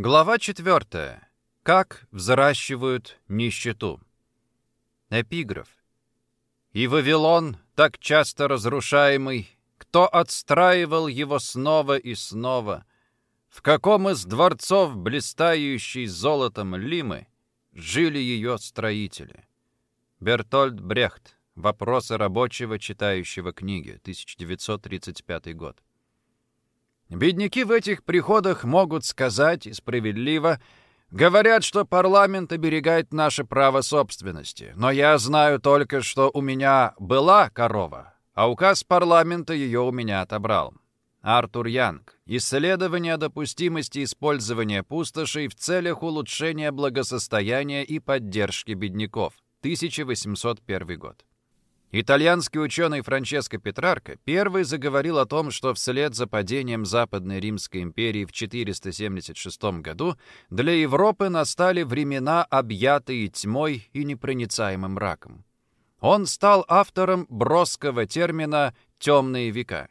Глава 4. Как взращивают нищету. Эпиграф. «И Вавилон, так часто разрушаемый, кто отстраивал его снова и снова? В каком из дворцов, блистающей золотом Лимы, жили ее строители?» Бертольд Брехт. Вопросы рабочего, читающего книги. 1935 год. Бедняки в этих приходах могут сказать, и справедливо, говорят, что парламент оберегает наше право собственности. Но я знаю только, что у меня была корова, а указ парламента ее у меня отобрал. Артур Янг. Исследование допустимости использования пустошей в целях улучшения благосостояния и поддержки бедняков. 1801 год. Итальянский ученый Франческо Петрарко первый заговорил о том, что вслед за падением Западной Римской империи в 476 году для Европы настали времена, объятые тьмой и непроницаемым мраком. Он стал автором броского термина «темные века».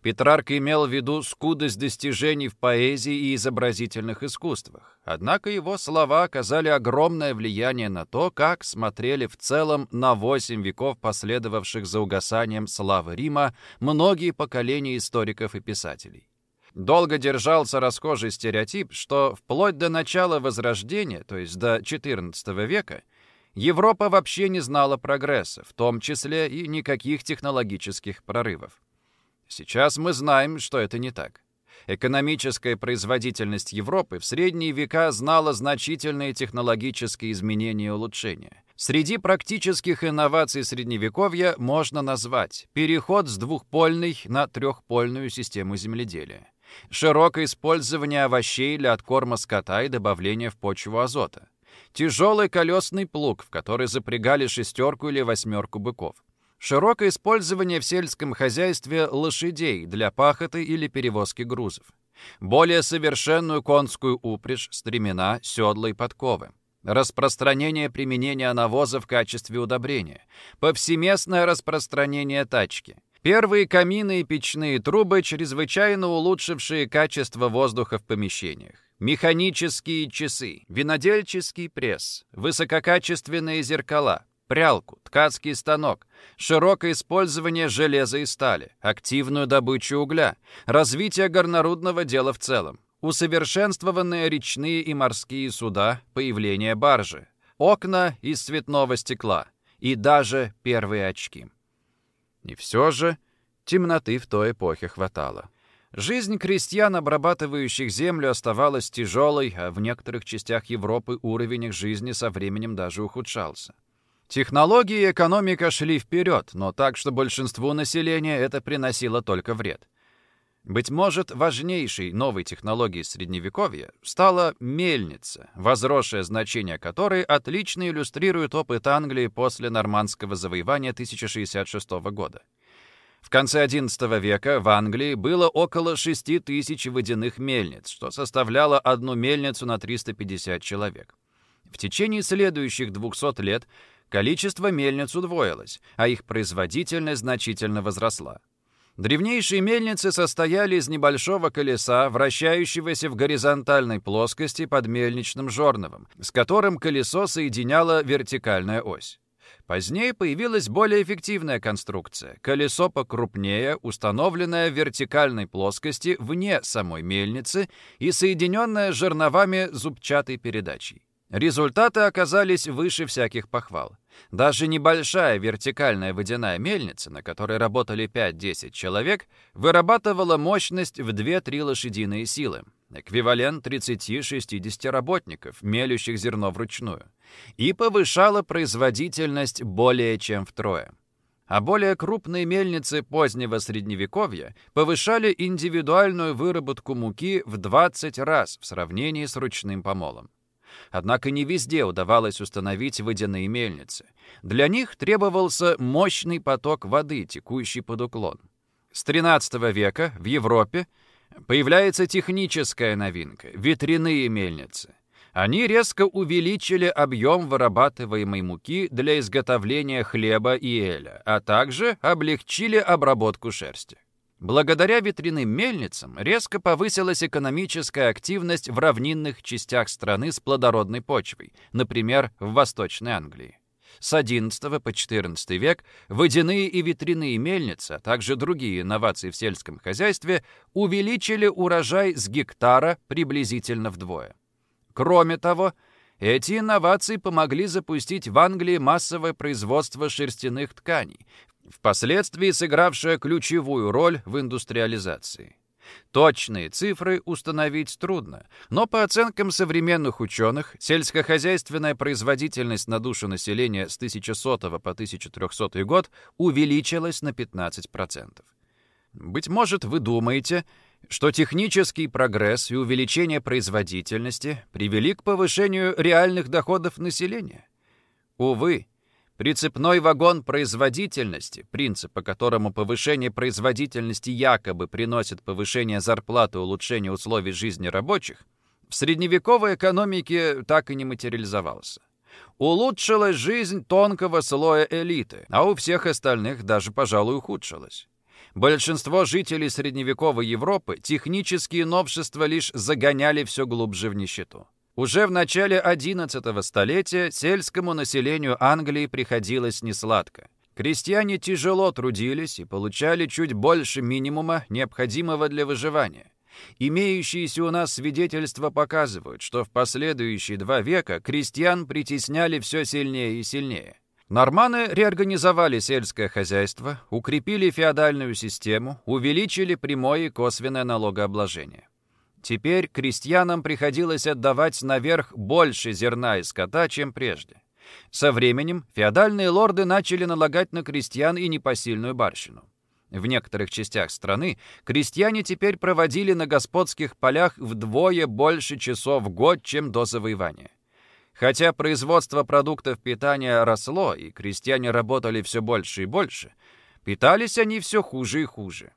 Петрарка имел в виду скудость достижений в поэзии и изобразительных искусствах. Однако его слова оказали огромное влияние на то, как смотрели в целом на восемь веков последовавших за угасанием славы Рима многие поколения историков и писателей. Долго держался расхожий стереотип, что вплоть до начала Возрождения, то есть до XIV века, Европа вообще не знала прогресса, в том числе и никаких технологических прорывов. Сейчас мы знаем, что это не так. Экономическая производительность Европы в средние века знала значительные технологические изменения и улучшения. Среди практических инноваций Средневековья можно назвать переход с двухпольной на трехпольную систему земледелия, широкое использование овощей для откорма скота и добавления в почву азота, тяжелый колесный плуг, в который запрягали шестерку или восьмерку быков, Широкое использование в сельском хозяйстве лошадей для пахоты или перевозки грузов. Более совершенную конскую упряжь, стремена, седла и подковы. Распространение применения навоза в качестве удобрения. Повсеместное распространение тачки. Первые камины и печные трубы, чрезвычайно улучшившие качество воздуха в помещениях. Механические часы, винодельческий пресс, высококачественные зеркала, прялку, ткацкий станок, широкое использование железа и стали, активную добычу угля, развитие горнорудного дела в целом, усовершенствованные речные и морские суда, появление баржи, окна из цветного стекла и даже первые очки. И все же темноты в той эпохе хватало. Жизнь крестьян, обрабатывающих землю, оставалась тяжелой, а в некоторых частях Европы уровень их жизни со временем даже ухудшался. Технологии и экономика шли вперед, но так, что большинству населения это приносило только вред. Быть может, важнейшей новой технологией Средневековья стала мельница, возросшее значение которой отлично иллюстрирует опыт Англии после нормандского завоевания 1066 года. В конце XI века в Англии было около 6 тысяч водяных мельниц, что составляло одну мельницу на 350 человек. В течение следующих 200 лет Количество мельниц удвоилось, а их производительность значительно возросла. Древнейшие мельницы состояли из небольшого колеса, вращающегося в горизонтальной плоскости под мельничным жорновом, с которым колесо соединяло вертикальная ось. Позднее появилась более эффективная конструкция – колесо покрупнее, установленное в вертикальной плоскости вне самой мельницы и соединенное жерновами зубчатой передачей. Результаты оказались выше всяких похвал. Даже небольшая вертикальная водяная мельница, на которой работали 5-10 человек, вырабатывала мощность в 2-3 лошадиные силы, эквивалент 30-60 работников, мелющих зерно вручную, и повышала производительность более чем втрое. А более крупные мельницы позднего Средневековья повышали индивидуальную выработку муки в 20 раз в сравнении с ручным помолом. Однако не везде удавалось установить водяные мельницы. Для них требовался мощный поток воды, текущий под уклон. С XIII века в Европе появляется техническая новинка – ветряные мельницы. Они резко увеличили объем вырабатываемой муки для изготовления хлеба и эля, а также облегчили обработку шерсти. Благодаря ветряным мельницам резко повысилась экономическая активность в равнинных частях страны с плодородной почвой, например, в Восточной Англии. С XI по XIV век водяные и ветряные мельницы, а также другие инновации в сельском хозяйстве увеличили урожай с гектара приблизительно вдвое. Кроме того, эти инновации помогли запустить в Англии массовое производство шерстяных тканей, впоследствии сыгравшее ключевую роль в индустриализации. Точные цифры установить трудно, но по оценкам современных ученых, сельскохозяйственная производительность на душу населения с 1100 по 1300 год увеличилась на 15%. Быть может, вы думаете, что технический прогресс и увеличение производительности привели к повышению реальных доходов населения? Увы, Прицепной вагон производительности, принцип, по которому повышение производительности якобы приносит повышение зарплаты и улучшение условий жизни рабочих, в средневековой экономике так и не материализовался. Улучшилась жизнь тонкого слоя элиты, а у всех остальных даже, пожалуй, ухудшилась. Большинство жителей средневековой Европы технические новшества лишь загоняли все глубже в нищету. Уже в начале XI столетия сельскому населению Англии приходилось несладко. Крестьяне тяжело трудились и получали чуть больше минимума, необходимого для выживания. Имеющиеся у нас свидетельства показывают, что в последующие два века крестьян притесняли все сильнее и сильнее. Норманы реорганизовали сельское хозяйство, укрепили феодальную систему, увеличили прямое и косвенное налогообложение. Теперь крестьянам приходилось отдавать наверх больше зерна и скота, чем прежде. Со временем феодальные лорды начали налагать на крестьян и непосильную барщину. В некоторых частях страны крестьяне теперь проводили на господских полях вдвое больше часов в год, чем до завоевания. Хотя производство продуктов питания росло, и крестьяне работали все больше и больше, питались они все хуже и хуже.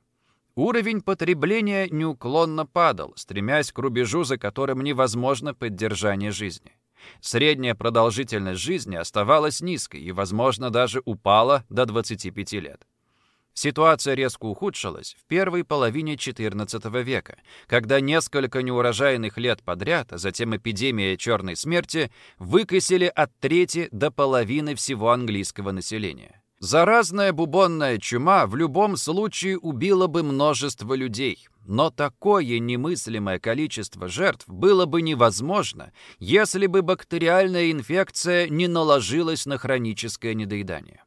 Уровень потребления неуклонно падал, стремясь к рубежу, за которым невозможно поддержание жизни. Средняя продолжительность жизни оставалась низкой и, возможно, даже упала до 25 лет. Ситуация резко ухудшилась в первой половине XIV века, когда несколько неурожайных лет подряд, а затем эпидемия черной смерти, выкосили от трети до половины всего английского населения. Заразная бубонная чума в любом случае убила бы множество людей. Но такое немыслимое количество жертв было бы невозможно, если бы бактериальная инфекция не наложилась на хроническое недоедание.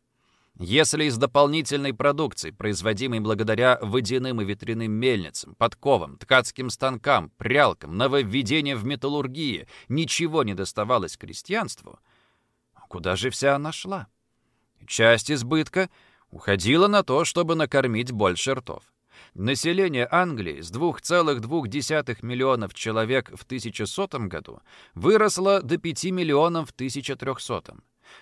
Если из дополнительной продукции, производимой благодаря водяным и ветряным мельницам, подковам, ткацким станкам, прялкам, нововведениям в металлургии, ничего не доставалось крестьянству, куда же вся она шла? Часть избытка уходила на то, чтобы накормить больше ртов. Население Англии с 2,2 миллионов человек в 1100 году выросло до 5 миллионов в 1300.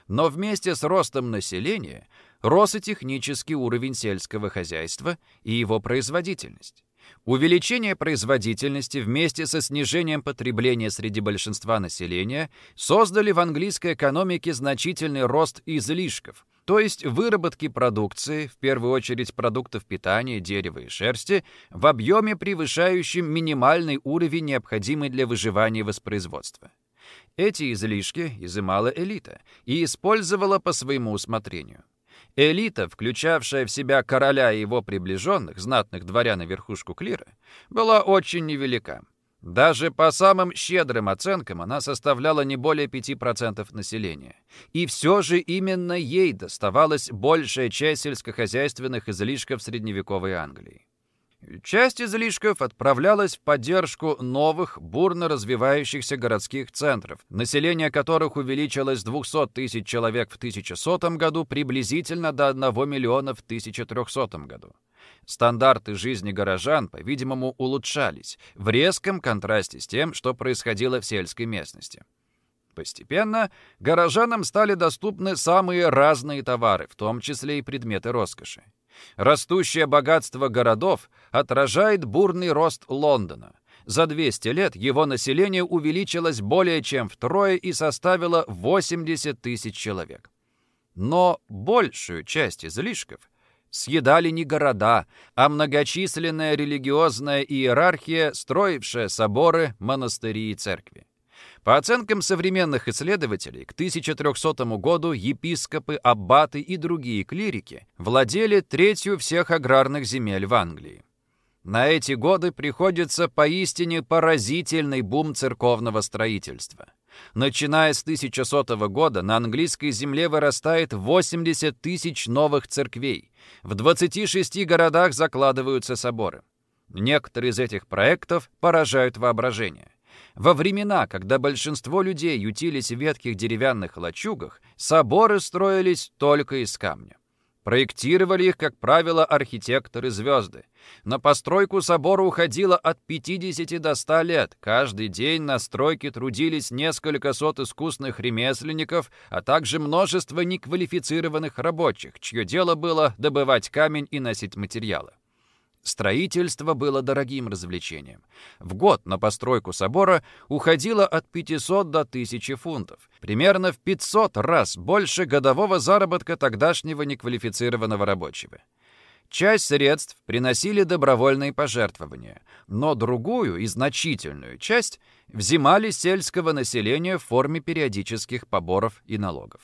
Но вместе с ростом населения рос и технический уровень сельского хозяйства и его производительность. Увеличение производительности вместе со снижением потребления среди большинства населения создали в английской экономике значительный рост излишков, то есть выработки продукции, в первую очередь продуктов питания, дерева и шерсти, в объеме, превышающем минимальный уровень, необходимый для выживания воспроизводства. Эти излишки изымала элита и использовала по своему усмотрению. Элита, включавшая в себя короля и его приближенных, знатных дворян и верхушку клира, была очень невелика. Даже по самым щедрым оценкам она составляла не более 5% населения. И все же именно ей доставалась большая часть сельскохозяйственных излишков средневековой Англии. Часть излишков отправлялась в поддержку новых, бурно развивающихся городских центров, население которых увеличилось с 200 тысяч человек в 1100 году приблизительно до 1 миллиона в 1300 году. Стандарты жизни горожан, по-видимому, улучшались, в резком контрасте с тем, что происходило в сельской местности. Постепенно горожанам стали доступны самые разные товары, в том числе и предметы роскоши. Растущее богатство городов отражает бурный рост Лондона. За 200 лет его население увеличилось более чем втрое и составило 80 тысяч человек. Но большую часть излишков съедали не города, а многочисленная религиозная иерархия, строившая соборы, монастыри и церкви. По оценкам современных исследователей, к 1300 году епископы, аббаты и другие клирики владели третью всех аграрных земель в Англии. На эти годы приходится поистине поразительный бум церковного строительства. Начиная с 1100 года на английской земле вырастает 80 тысяч новых церквей. В 26 городах закладываются соборы. Некоторые из этих проектов поражают воображение. Во времена, когда большинство людей ютились в ветхих деревянных лачугах, соборы строились только из камня. Проектировали их, как правило, архитекторы-звезды. На постройку собора уходило от 50 до 100 лет. Каждый день на стройке трудились несколько сот искусных ремесленников, а также множество неквалифицированных рабочих, чье дело было добывать камень и носить материалы. Строительство было дорогим развлечением. В год на постройку собора уходило от 500 до 1000 фунтов. Примерно в 500 раз больше годового заработка тогдашнего неквалифицированного рабочего. Часть средств приносили добровольные пожертвования, но другую и значительную часть взимали сельского населения в форме периодических поборов и налогов.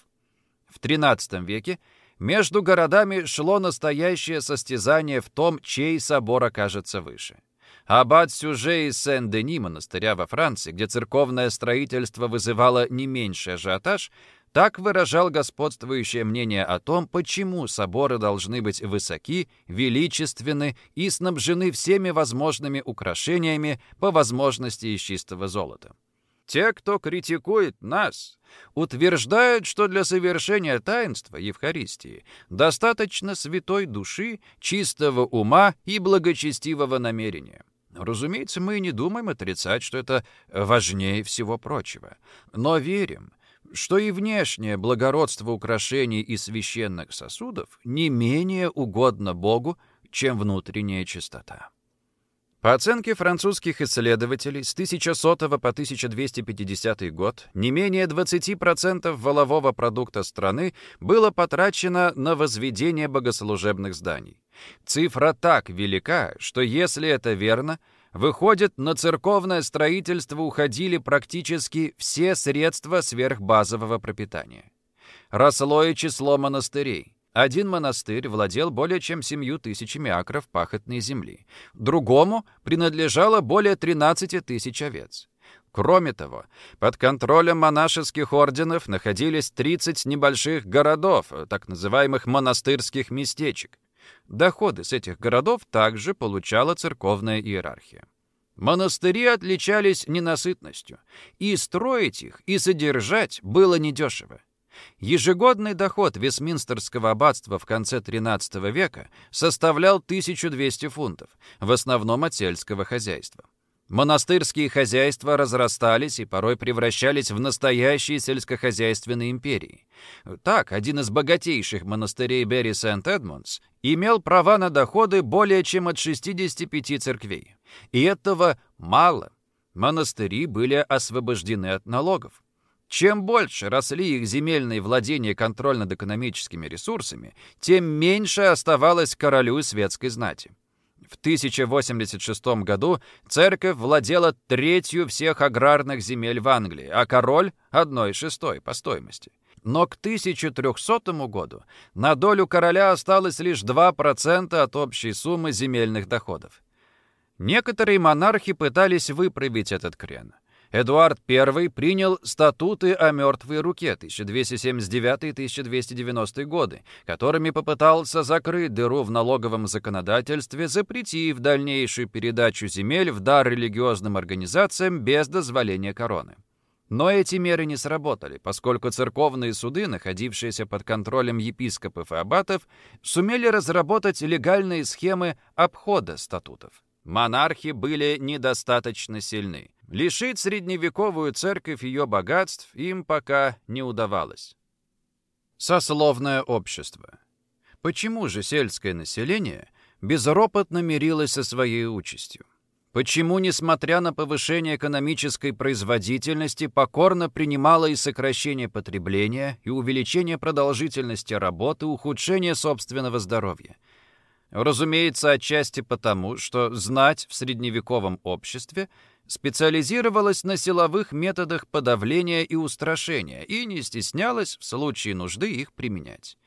В XIII веке между городами шло настоящее состязание в том, чей собор окажется выше. Аббат Сюже из Сен-Дени, монастыря во Франции, где церковное строительство вызывало не меньший ажиотаж, так выражал господствующее мнение о том, почему соборы должны быть высоки, величественны и снабжены всеми возможными украшениями, по возможности из чистого золота. Те, кто критикует нас, утверждают, что для совершения таинства Евхаристии достаточно святой души, чистого ума и благочестивого намерения. Разумеется, мы не думаем отрицать, что это важнее всего прочего, но верим, что и внешнее благородство украшений и священных сосудов не менее угодно Богу, чем внутренняя чистота. По оценке французских исследователей, с 1100 по 1250 год не менее 20% волового продукта страны было потрачено на возведение богослужебных зданий. Цифра так велика, что если это верно, выходит, на церковное строительство уходили практически все средства сверхбазового пропитания. Росло и число монастырей. Один монастырь владел более чем семью тысячами акров пахотной земли. Другому принадлежало более 13 тысяч овец. Кроме того, под контролем монашеских орденов находились 30 небольших городов, так называемых монастырских местечек. Доходы с этих городов также получала церковная иерархия. Монастыри отличались ненасытностью, и строить их, и содержать было недешево. Ежегодный доход Вестминстерского аббатства в конце XIII века составлял 1200 фунтов, в основном от сельского хозяйства. Монастырские хозяйства разрастались и порой превращались в настоящие сельскохозяйственные империи. Так, один из богатейших монастырей Берри Сент-Эдмундс имел права на доходы более чем от 65 церквей. И этого мало. Монастыри были освобождены от налогов. Чем больше росли их земельные владения контроль над экономическими ресурсами, тем меньше оставалось королю и светской знати. В 1086 году церковь владела третью всех аграрных земель в Англии, а король — одной шестой по стоимости. Но к 1300 году на долю короля осталось лишь 2% от общей суммы земельных доходов. Некоторые монархи пытались выправить этот крен. Эдуард I принял статуты о мертвой руке 1279-1290 годы, которыми попытался закрыть дыру в налоговом законодательстве, запретив дальнейшую передачу земель в дар религиозным организациям без дозволения короны. Но эти меры не сработали, поскольку церковные суды, находившиеся под контролем епископов и аббатов, сумели разработать легальные схемы обхода статутов. Монархи были недостаточно сильны. Лишить средневековую церковь ее богатств им пока не удавалось. Сословное общество. Почему же сельское население безропотно мирилось со своей участью? Почему, несмотря на повышение экономической производительности, покорно принимало и сокращение потребления, и увеличение продолжительности работы, ухудшение собственного здоровья – Разумеется, отчасти потому, что знать в средневековом обществе специализировалась на силовых методах подавления и устрашения и не стеснялась в случае нужды их применять.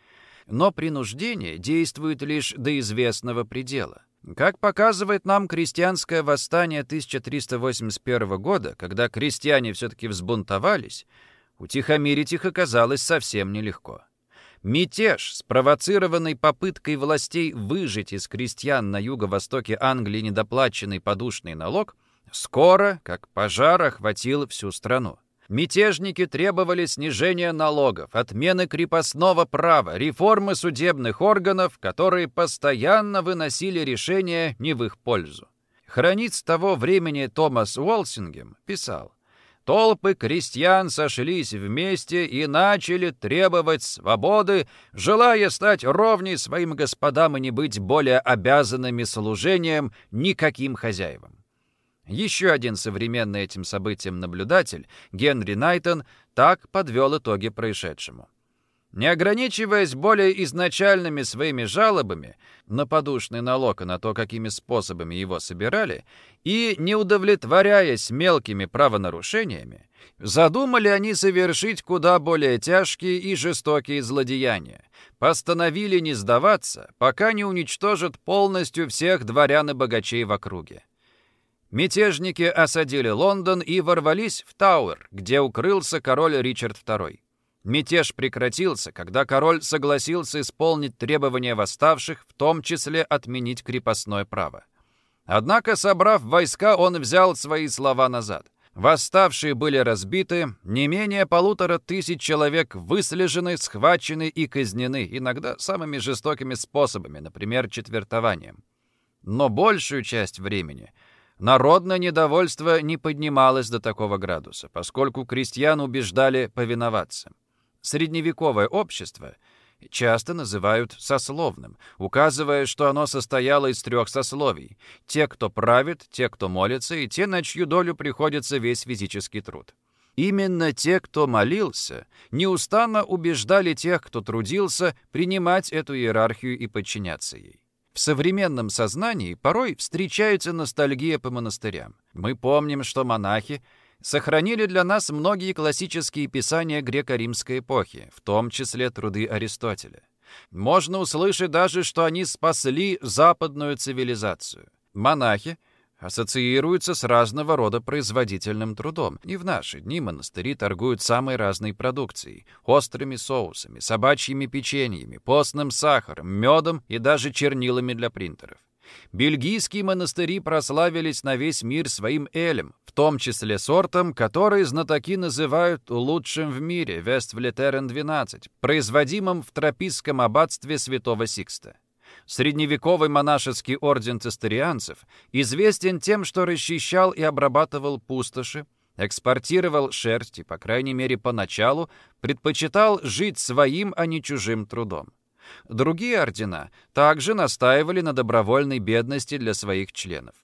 Но принуждение действует лишь до известного предела. Как показывает нам крестьянское восстание 1381 года, когда крестьяне все-таки взбунтовались, утихомирить их оказалось совсем нелегко. Мятеж, спровоцированный попыткой властей выжить из крестьян на юго-востоке Англии недоплаченный подушный налог, скоро, как пожар, охватил всю страну. Мятежники требовали снижения налогов, отмены крепостного права, реформы судебных органов, которые постоянно выносили решения не в их пользу. Хранит того времени Томас Уолсингем писал, Толпы крестьян сошлись вместе и начали требовать свободы, желая стать ровней своим господам и не быть более обязанными служением никаким хозяевам. Еще один современный этим событиям наблюдатель, Генри Найтон, так подвел итоги происшедшему. Не ограничиваясь более изначальными своими жалобами на подушный налог и на то, какими способами его собирали, и не удовлетворяясь мелкими правонарушениями, задумали они совершить куда более тяжкие и жестокие злодеяния, постановили не сдаваться, пока не уничтожат полностью всех дворян и богачей в округе. Мятежники осадили Лондон и ворвались в Тауэр, где укрылся король Ричард II. Мятеж прекратился, когда король согласился исполнить требования восставших, в том числе отменить крепостное право. Однако, собрав войска, он взял свои слова назад. Восставшие были разбиты, не менее полутора тысяч человек выслежены, схвачены и казнены, иногда самыми жестокими способами, например, четвертованием. Но большую часть времени – Народное недовольство не поднималось до такого градуса, поскольку крестьян убеждали повиноваться. Средневековое общество часто называют сословным, указывая, что оно состояло из трех сословий – те, кто правит, те, кто молится, и те, на чью долю приходится весь физический труд. Именно те, кто молился, неустанно убеждали тех, кто трудился, принимать эту иерархию и подчиняться ей. В современном сознании порой встречается ностальгия по монастырям. Мы помним, что монахи сохранили для нас многие классические писания греко-римской эпохи, в том числе труды Аристотеля. Можно услышать даже, что они спасли западную цивилизацию. Монахи ассоциируются с разного рода производительным трудом. И в наши дни монастыри торгуют самой разной продукцией. Острыми соусами, собачьими печеньями, постным сахаром, медом и даже чернилами для принтеров. Бельгийские монастыри прославились на весь мир своим элем, в том числе сортом, который знатоки называют лучшим в мире, Вествлетерен-12, производимым в тропистском аббатстве святого Сикста. Средневековый монашеский орден цистерианцев известен тем, что расчищал и обрабатывал пустоши, экспортировал шерсть и, по крайней мере, поначалу предпочитал жить своим, а не чужим трудом. Другие ордена также настаивали на добровольной бедности для своих членов.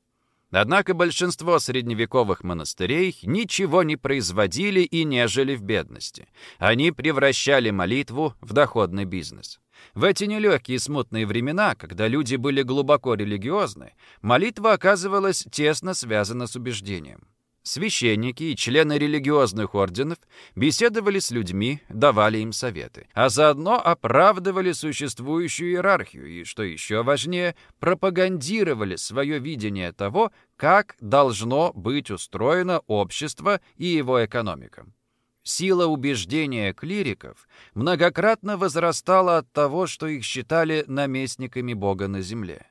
Однако большинство средневековых монастырей ничего не производили и не жили в бедности. Они превращали молитву в доходный бизнес. В эти нелегкие смутные времена, когда люди были глубоко религиозны, молитва оказывалась тесно связана с убеждением. Священники и члены религиозных орденов беседовали с людьми, давали им советы, а заодно оправдывали существующую иерархию и, что еще важнее, пропагандировали свое видение того, как должно быть устроено общество и его экономика. Сила убеждения клириков многократно возрастала от того, что их считали наместниками Бога на земле.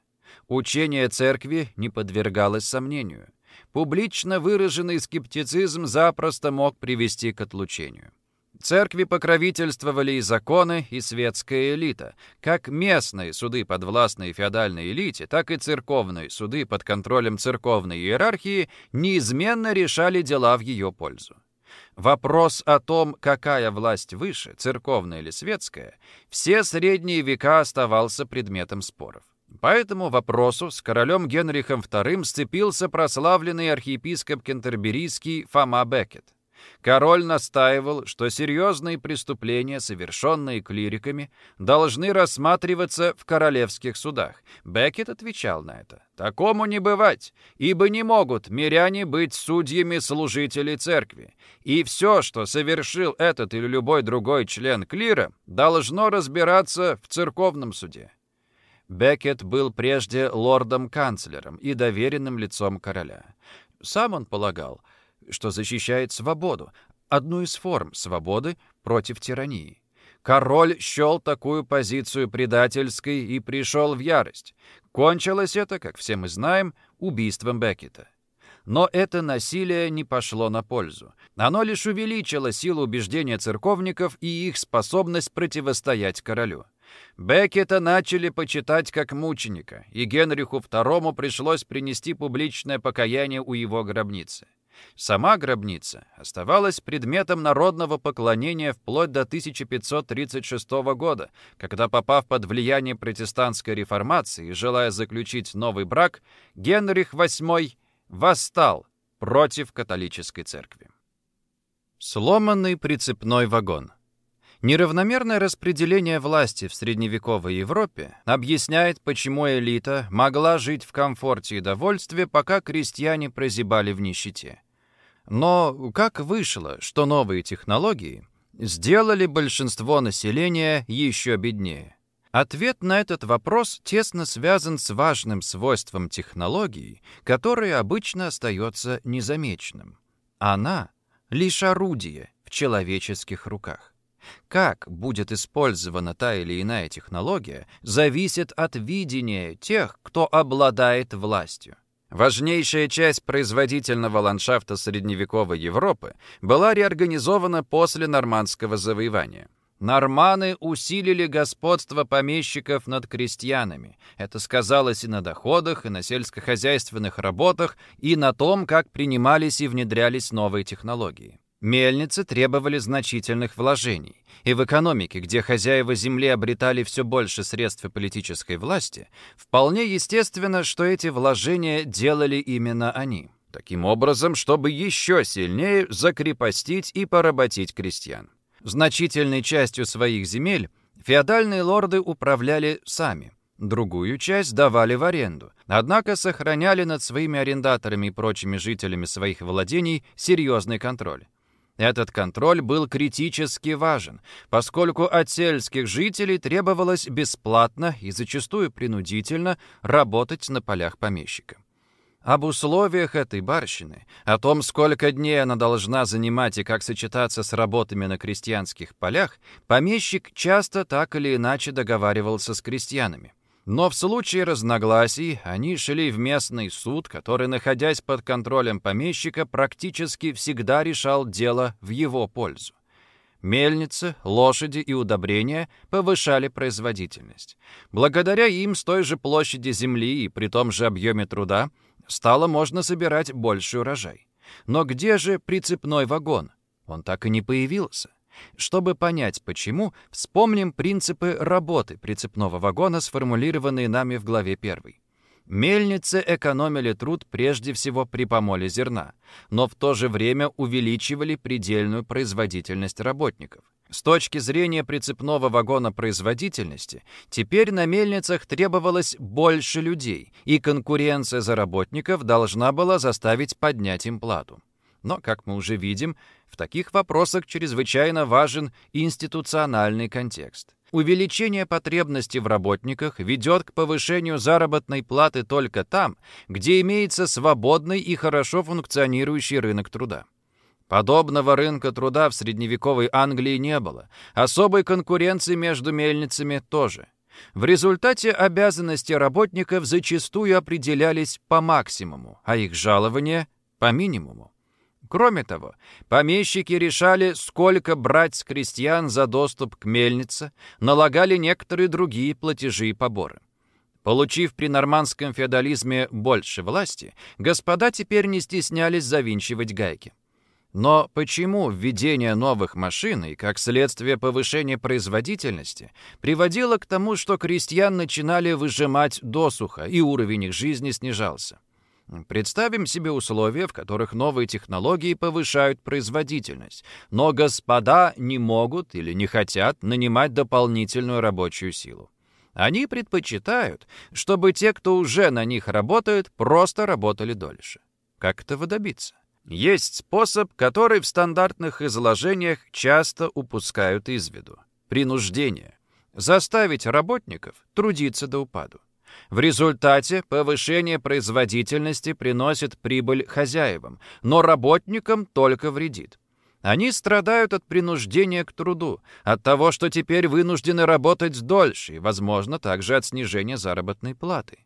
Учение церкви не подвергалось сомнению. Публично выраженный скептицизм запросто мог привести к отлучению. Церкви покровительствовали и законы, и светская элита. Как местные суды подвластные феодальной элите, так и церковные суды под контролем церковной иерархии неизменно решали дела в ее пользу. Вопрос о том, какая власть выше, церковная или светская, все средние века оставался предметом споров. По этому вопросу с королем Генрихом II сцепился прославленный архиепископ Кентерберийский Фома Беккет. Король настаивал, что серьезные преступления, совершенные клириками, должны рассматриваться в королевских судах. Беккет отвечал на это. «Такому не бывать, ибо не могут миряне быть судьями служителей церкви, и все, что совершил этот или любой другой член клира, должно разбираться в церковном суде». Беккет был прежде лордом-канцлером и доверенным лицом короля. Сам он полагал, что защищает свободу, одну из форм свободы против тирании. Король счел такую позицию предательской и пришел в ярость. Кончилось это, как все мы знаем, убийством Беккета. Но это насилие не пошло на пользу. Оно лишь увеличило силу убеждения церковников и их способность противостоять королю. Беккета начали почитать как мученика, и Генриху II пришлось принести публичное покаяние у его гробницы. Сама гробница оставалась предметом народного поклонения вплоть до 1536 года, когда, попав под влияние протестантской реформации и желая заключить новый брак, Генрих VIII восстал против католической церкви. Сломанный прицепной вагон – Неравномерное распределение власти в средневековой Европе объясняет, почему элита могла жить в комфорте и довольстве, пока крестьяне прозябали в нищете. Но как вышло, что новые технологии сделали большинство населения еще беднее? Ответ на этот вопрос тесно связан с важным свойством технологии, которое обычно остается незамеченным. Она — лишь орудие в человеческих руках. Как будет использована та или иная технология, зависит от видения тех, кто обладает властью. Важнейшая часть производительного ландшафта средневековой Европы была реорганизована после нормандского завоевания. Норманы усилили господство помещиков над крестьянами. Это сказалось и на доходах, и на сельскохозяйственных работах, и на том, как принимались и внедрялись новые технологии. Мельницы требовали значительных вложений, и в экономике, где хозяева земли обретали все больше средств и политической власти, вполне естественно, что эти вложения делали именно они. Таким образом, чтобы еще сильнее закрепостить и поработить крестьян. Значительной частью своих земель феодальные лорды управляли сами, другую часть давали в аренду, однако сохраняли над своими арендаторами и прочими жителями своих владений серьезный контроль. Этот контроль был критически важен, поскольку от сельских жителей требовалось бесплатно и зачастую принудительно работать на полях помещика. Об условиях этой барщины, о том, сколько дней она должна занимать и как сочетаться с работами на крестьянских полях, помещик часто так или иначе договаривался с крестьянами. Но в случае разногласий они шли в местный суд, который, находясь под контролем помещика, практически всегда решал дело в его пользу. Мельницы, лошади и удобрения повышали производительность. Благодаря им с той же площади земли и при том же объеме труда стало можно собирать больший урожай. Но где же прицепной вагон? Он так и не появился. Чтобы понять почему, вспомним принципы работы прицепного вагона, сформулированные нами в главе 1. Мельницы экономили труд прежде всего при помоле зерна, но в то же время увеличивали предельную производительность работников. С точки зрения прицепного вагона производительности, теперь на мельницах требовалось больше людей, и конкуренция за работников должна была заставить поднять им плату. Но, как мы уже видим, в таких вопросах чрезвычайно важен институциональный контекст. Увеличение потребности в работниках ведет к повышению заработной платы только там, где имеется свободный и хорошо функционирующий рынок труда. Подобного рынка труда в средневековой Англии не было. Особой конкуренции между мельницами тоже. В результате обязанности работников зачастую определялись по максимуму, а их жалования – по минимуму. Кроме того, помещики решали, сколько брать с крестьян за доступ к мельнице, налагали некоторые другие платежи и поборы. Получив при нормандском феодализме больше власти, господа теперь не стеснялись завинчивать гайки. Но почему введение новых машин и, как следствие, повышение производительности приводило к тому, что крестьян начинали выжимать досуха, и уровень их жизни снижался? Представим себе условия, в которых новые технологии повышают производительность, но господа не могут или не хотят нанимать дополнительную рабочую силу. Они предпочитают, чтобы те, кто уже на них работает, просто работали дольше. Как этого добиться? Есть способ, который в стандартных изложениях часто упускают из виду. Принуждение. Заставить работников трудиться до упаду. В результате повышение производительности приносит прибыль хозяевам, но работникам только вредит. Они страдают от принуждения к труду, от того, что теперь вынуждены работать дольше и, возможно, также от снижения заработной платы.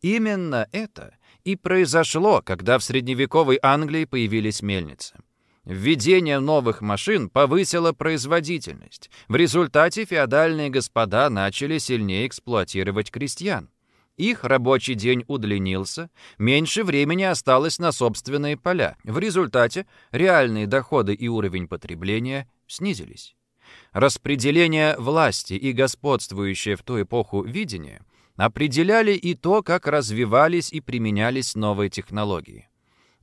Именно это и произошло, когда в средневековой Англии появились мельницы. Введение новых машин повысило производительность. В результате феодальные господа начали сильнее эксплуатировать крестьян. Их рабочий день удлинился, меньше времени осталось на собственные поля. В результате реальные доходы и уровень потребления снизились. Распределение власти и господствующее в ту эпоху видение определяли и то, как развивались и применялись новые технологии.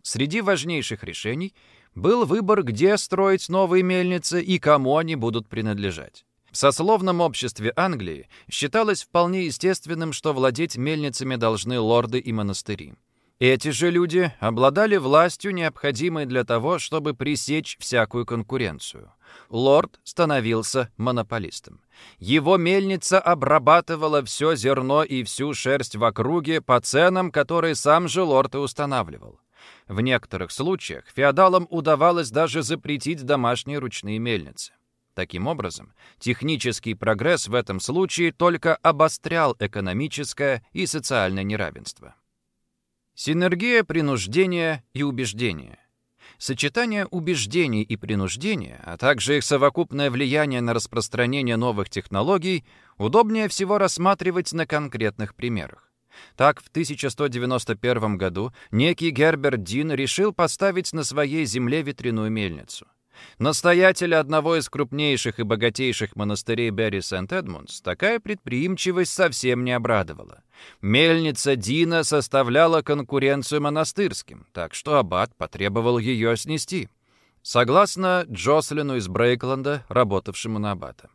Среди важнейших решений был выбор, где строить новые мельницы и кому они будут принадлежать. В сословном обществе Англии считалось вполне естественным, что владеть мельницами должны лорды и монастыри. Эти же люди обладали властью, необходимой для того, чтобы пресечь всякую конкуренцию. Лорд становился монополистом. Его мельница обрабатывала все зерно и всю шерсть в округе по ценам, которые сам же лорд и устанавливал. В некоторых случаях феодалам удавалось даже запретить домашние ручные мельницы. Таким образом, технический прогресс в этом случае только обострял экономическое и социальное неравенство. Синергия принуждения и убеждения. Сочетание убеждений и принуждения, а также их совокупное влияние на распространение новых технологий удобнее всего рассматривать на конкретных примерах. Так, в 1191 году некий Герберт Дин решил поставить на своей земле ветряную мельницу – Настоятеля одного из крупнейших и богатейших монастырей Берри Сент-Эдмундс такая предприимчивость совсем не обрадовала. Мельница Дина составляла конкуренцию монастырским, так что аббат потребовал ее снести. Согласно Джослину из Брейкленда, работавшему на аббата.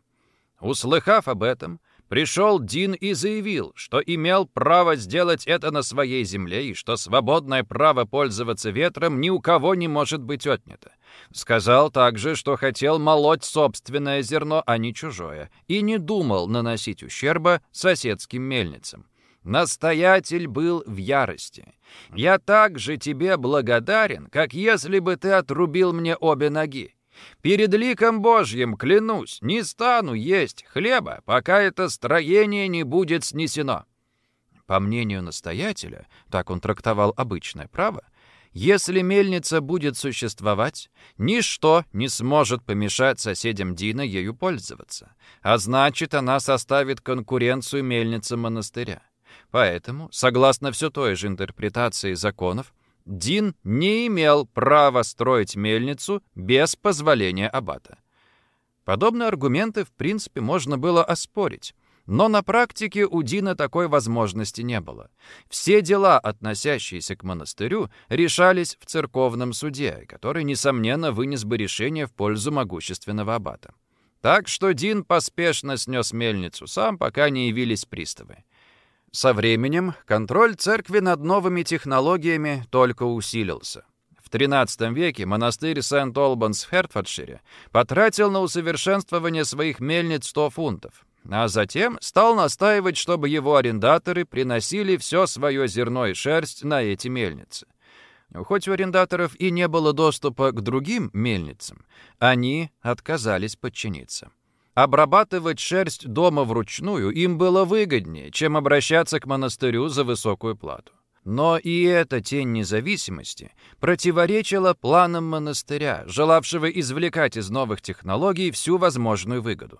Услыхав об этом, пришел Дин и заявил, что имел право сделать это на своей земле и что свободное право пользоваться ветром ни у кого не может быть отнято. Сказал также, что хотел молоть собственное зерно, а не чужое, и не думал наносить ущерба соседским мельницам. Настоятель был в ярости. «Я также тебе благодарен, как если бы ты отрубил мне обе ноги. Перед ликом Божьим, клянусь, не стану есть хлеба, пока это строение не будет снесено». По мнению настоятеля, так он трактовал обычное право, если мельница будет существовать, ничто не сможет помешать соседям Дина ею пользоваться, а значит, она составит конкуренцию мельнице монастыря. Поэтому, согласно все той же интерпретации законов, Дин не имел права строить мельницу без позволения аббата. Подобные аргументы, в принципе, можно было оспорить, но на практике у Дина такой возможности не было. Все дела, относящиеся к монастырю, решались в церковном суде, который, несомненно, вынес бы решение в пользу могущественного аббата. Так что Дин поспешно снес мельницу сам, пока не явились приставы. Со временем контроль церкви над новыми технологиями только усилился. В XIII веке монастырь Сент-Олбанс в Хертфордшире потратил на усовершенствование своих мельниц 100 фунтов а затем стал настаивать, чтобы его арендаторы приносили все свое зерно и шерсть на эти мельницы. Хоть у арендаторов и не было доступа к другим мельницам, они отказались подчиниться. Обрабатывать шерсть дома вручную им было выгоднее, чем обращаться к монастырю за высокую плату. Но и эта тень независимости противоречила планам монастыря, желавшего извлекать из новых технологий всю возможную выгоду.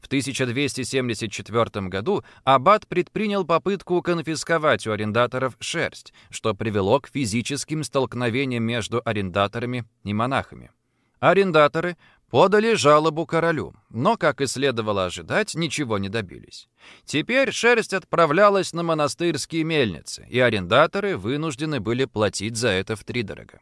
В 1274 году аббат предпринял попытку конфисковать у арендаторов шерсть, что привело к физическим столкновениям между арендаторами и монахами. Арендаторы подали жалобу королю, но, как и следовало ожидать, ничего не добились. Теперь шерсть отправлялась на монастырские мельницы, и арендаторы вынуждены были платить за это втридорога.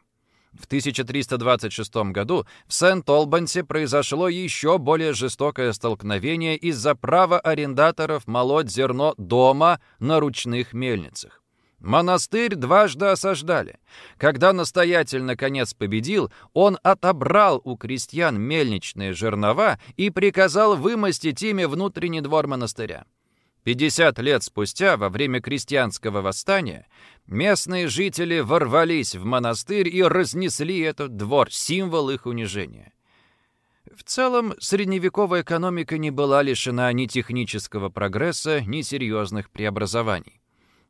В 1326 году в Сент-Олбансе произошло еще более жестокое столкновение из-за права арендаторов молоть зерно дома на ручных мельницах. Монастырь дважды осаждали. Когда настоятель наконец победил, он отобрал у крестьян мельничные жернова и приказал вымостить ими внутренний двор монастыря. 50 лет спустя, во время крестьянского восстания, местные жители ворвались в монастырь и разнесли этот двор, символ их унижения. В целом, средневековая экономика не была лишена ни технического прогресса, ни серьезных преобразований.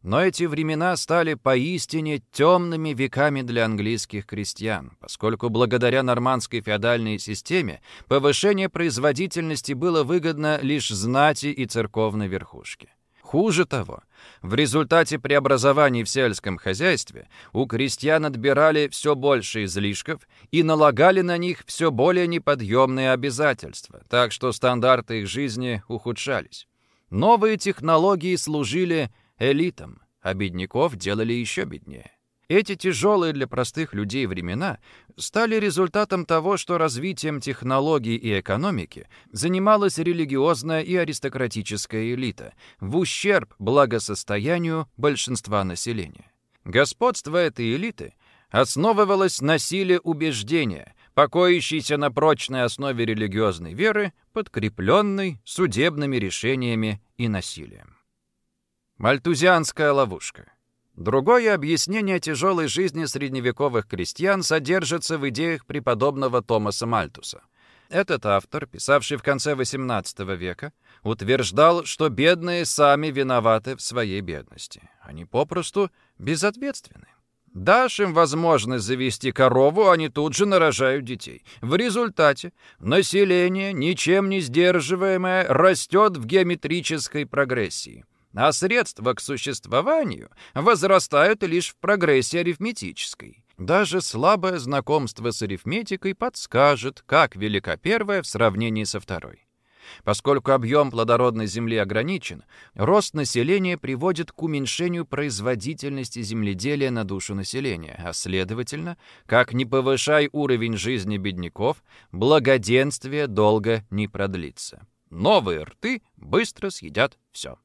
Но эти времена стали поистине темными веками для английских крестьян, поскольку благодаря нормандской феодальной системе повышение производительности было выгодно лишь знати и церковной верхушке. Хуже того, в результате преобразований в сельском хозяйстве у крестьян отбирали все больше излишков и налагали на них все более неподъемные обязательства, так что стандарты их жизни ухудшались. Новые технологии служили элитам, а бедняков делали еще беднее. Эти тяжелые для простых людей времена стали результатом того, что развитием технологий и экономики занималась религиозная и аристократическая элита в ущерб благосостоянию большинства населения. Господство этой элиты основывалось на силе убеждения, покоящейся на прочной основе религиозной веры, подкрепленной судебными решениями и насилием. Мальтузианская ловушка. Другое объяснение тяжелой жизни средневековых крестьян содержится в идеях преподобного Томаса Мальтуса. Этот автор, писавший в конце XVIII века, утверждал, что бедные сами виноваты в своей бедности. Они попросту безответственны. Дашь им возможность завести корову, они тут же нарожают детей. В результате население, ничем не сдерживаемое, растет в геометрической прогрессии а средства к существованию возрастают лишь в прогрессии арифметической. Даже слабое знакомство с арифметикой подскажет, как велика первая в сравнении со второй. Поскольку объем плодородной земли ограничен, рост населения приводит к уменьшению производительности земледелия на душу населения, а следовательно, как не повышай уровень жизни бедняков, благоденствие долго не продлится. Новые рты быстро съедят все.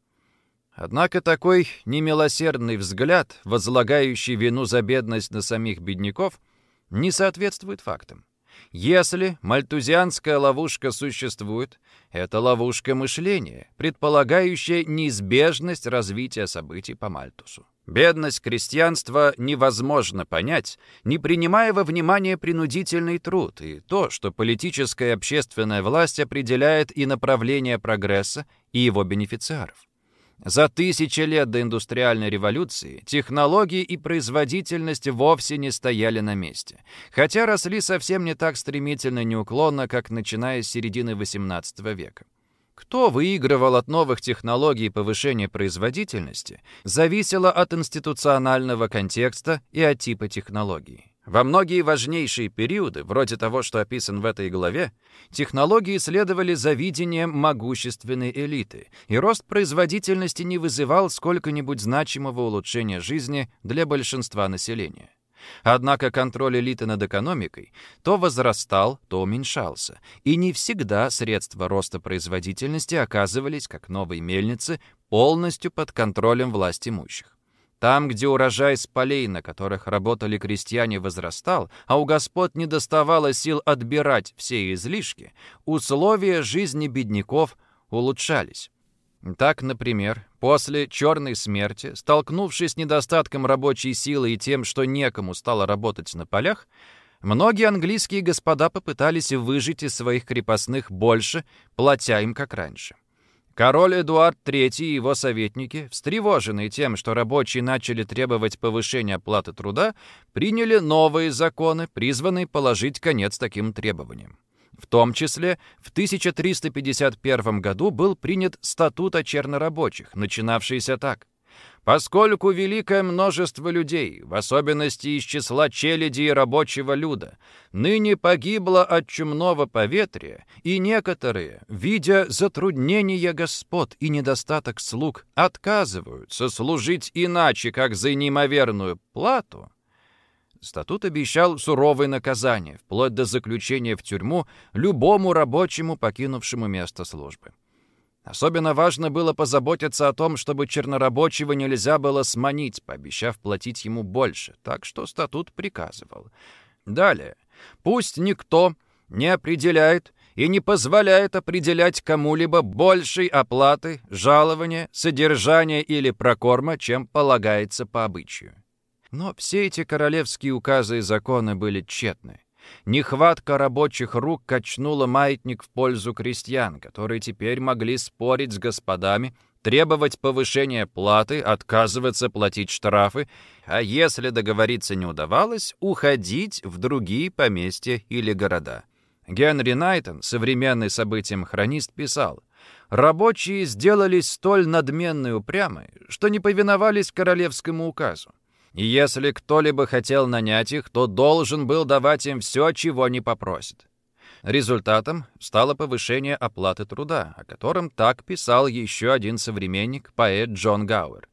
Однако такой немилосердный взгляд, возлагающий вину за бедность на самих бедняков, не соответствует фактам. Если мальтузианская ловушка существует, это ловушка мышления, предполагающая неизбежность развития событий по Мальтусу. Бедность крестьянства невозможно понять, не принимая во внимание принудительный труд и то, что политическая и общественная власть определяет и направление прогресса, и его бенефициаров. За тысячи лет до индустриальной революции технологии и производительность вовсе не стояли на месте, хотя росли совсем не так стремительно и неуклонно, как начиная с середины XVIII века. Кто выигрывал от новых технологий повышения производительности, зависело от институционального контекста и от типа технологии. Во многие важнейшие периоды, вроде того, что описан в этой главе, технологии следовали за видением могущественной элиты, и рост производительности не вызывал сколько-нибудь значимого улучшения жизни для большинства населения. Однако контроль элиты над экономикой то возрастал, то уменьшался, и не всегда средства роста производительности оказывались, как новые мельницы, полностью под контролем власть имущих. Там, где урожай с полей, на которых работали крестьяне, возрастал, а у господ не доставало сил отбирать все излишки, условия жизни бедняков улучшались. Так, например, после черной смерти, столкнувшись с недостатком рабочей силы и тем, что некому стало работать на полях, многие английские господа попытались выжить из своих крепостных больше, платя им как раньше. Король Эдуард III и его советники, встревоженные тем, что рабочие начали требовать повышения оплаты труда, приняли новые законы, призванные положить конец таким требованиям. В том числе в 1351 году был принят статут о чернорабочих, начинавшийся так. Поскольку великое множество людей, в особенности из числа челяди и рабочего люда, ныне погибло от чумного поветрия, и некоторые, видя затруднения господ и недостаток слуг, отказываются служить иначе, как за неимоверную плату, Статут обещал суровые наказания, вплоть до заключения в тюрьму любому рабочему, покинувшему место службы. Особенно важно было позаботиться о том, чтобы чернорабочего нельзя было сманить, пообещав платить ему больше, так что статут приказывал. Далее. Пусть никто не определяет и не позволяет определять кому-либо большей оплаты, жалования, содержания или прокорма, чем полагается по обычаю. Но все эти королевские указы и законы были тщетны. Нехватка рабочих рук качнула маятник в пользу крестьян, которые теперь могли спорить с господами, требовать повышения платы, отказываться платить штрафы, а если договориться не удавалось, уходить в другие поместья или города. Генри Найтон, современный событиям хронист, писал, «Рабочие сделались столь надменны и упрямы, что не повиновались королевскому указу. И если кто-либо хотел нанять их, то должен был давать им все, чего не попросит. Результатом стало повышение оплаты труда, о котором так писал еще один современник, поэт Джон Гауэр.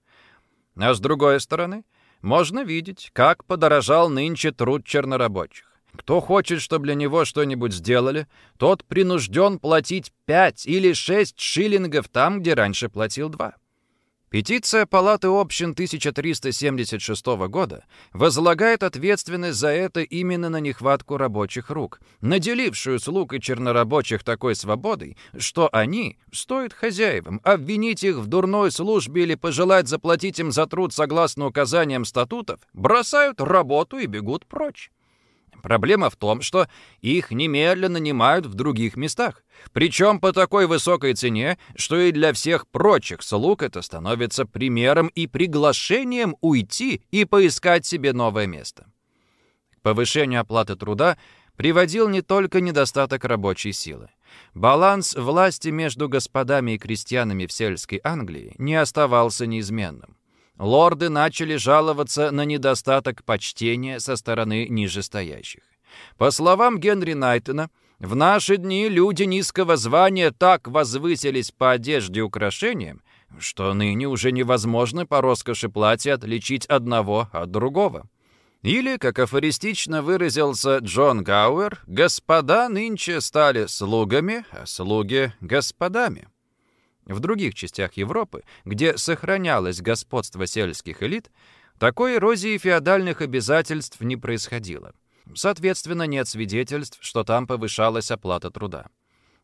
А с другой стороны, можно видеть, как подорожал нынче труд чернорабочих. Кто хочет, чтобы для него что-нибудь сделали, тот принужден платить 5 или 6 шиллингов там, где раньше платил 2. Петиция Палаты общин 1376 года возлагает ответственность за это именно на нехватку рабочих рук, наделившую слуг и чернорабочих такой свободой, что они, стоит хозяевам, обвинить их в дурной службе или пожелать заплатить им за труд согласно указаниям статутов, бросают работу и бегут прочь. Проблема в том, что их немедленно нанимают в других местах. Причем по такой высокой цене, что и для всех прочих слуг это становится примером и приглашением уйти и поискать себе новое место. К повышению оплаты труда приводил не только недостаток рабочей силы. Баланс власти между господами и крестьянами в сельской Англии не оставался неизменным лорды начали жаловаться на недостаток почтения со стороны нижестоящих. По словам Генри Найтона, в наши дни люди низкого звания так возвысились по одежде и украшениям, что ныне уже невозможно по роскоши платья отличить одного от другого. Или, как афористично выразился Джон Гауэр, «господа нынче стали слугами, а слуги — господами». В других частях Европы, где сохранялось господство сельских элит, такой эрозии феодальных обязательств не происходило. Соответственно, нет свидетельств, что там повышалась оплата труда.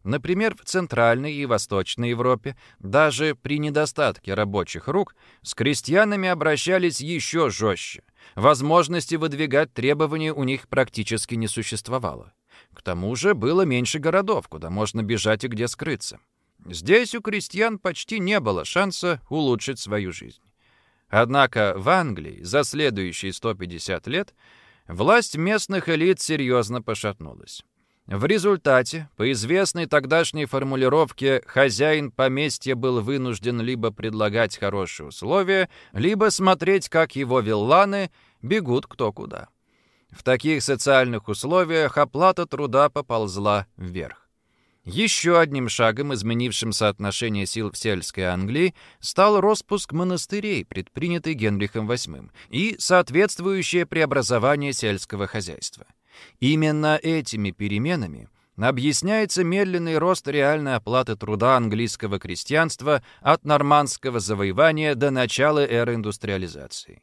Например, в Центральной и Восточной Европе даже при недостатке рабочих рук с крестьянами обращались еще жестче. Возможности выдвигать требования у них практически не существовало. К тому же было меньше городов, куда можно бежать и где скрыться. Здесь у крестьян почти не было шанса улучшить свою жизнь. Однако в Англии за следующие 150 лет власть местных элит серьезно пошатнулась. В результате, по известной тогдашней формулировке, хозяин поместья был вынужден либо предлагать хорошие условия, либо смотреть, как его вилланы бегут кто куда. В таких социальных условиях оплата труда поползла вверх. Еще одним шагом, изменившим соотношение сил в сельской Англии, стал распуск монастырей, предпринятый Генрихом VIII, и соответствующее преобразование сельского хозяйства. Именно этими переменами объясняется медленный рост реальной оплаты труда английского крестьянства от нормандского завоевания до начала эры индустриализации.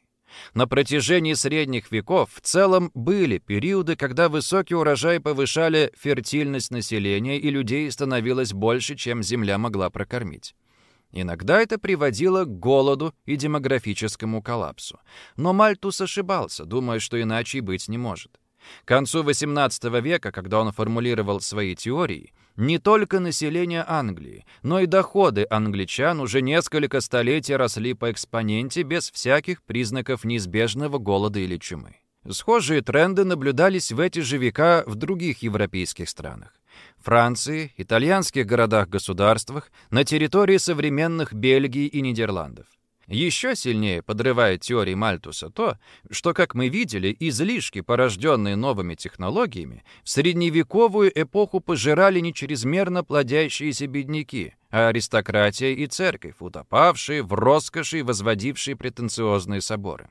На протяжении средних веков в целом были периоды, когда высокий урожай повышали фертильность населения и людей становилось больше, чем земля могла прокормить. Иногда это приводило к голоду и демографическому коллапсу. Но Мальтус ошибался, думая, что иначе и быть не может. К концу XVIII века, когда он формулировал свои теории, не только население Англии, но и доходы англичан уже несколько столетий росли по экспоненте без всяких признаков неизбежного голода или чумы. Схожие тренды наблюдались в эти же века в других европейских странах. Франции, итальянских городах-государствах, на территории современных Бельгии и Нидерландов. Еще сильнее подрывает теории Мальтуса то, что, как мы видели, излишки, порожденные новыми технологиями, в средневековую эпоху пожирали не чрезмерно плодящиеся бедняки, а аристократия и церковь, утопавшие в роскоши и возводившие претенциозные соборы.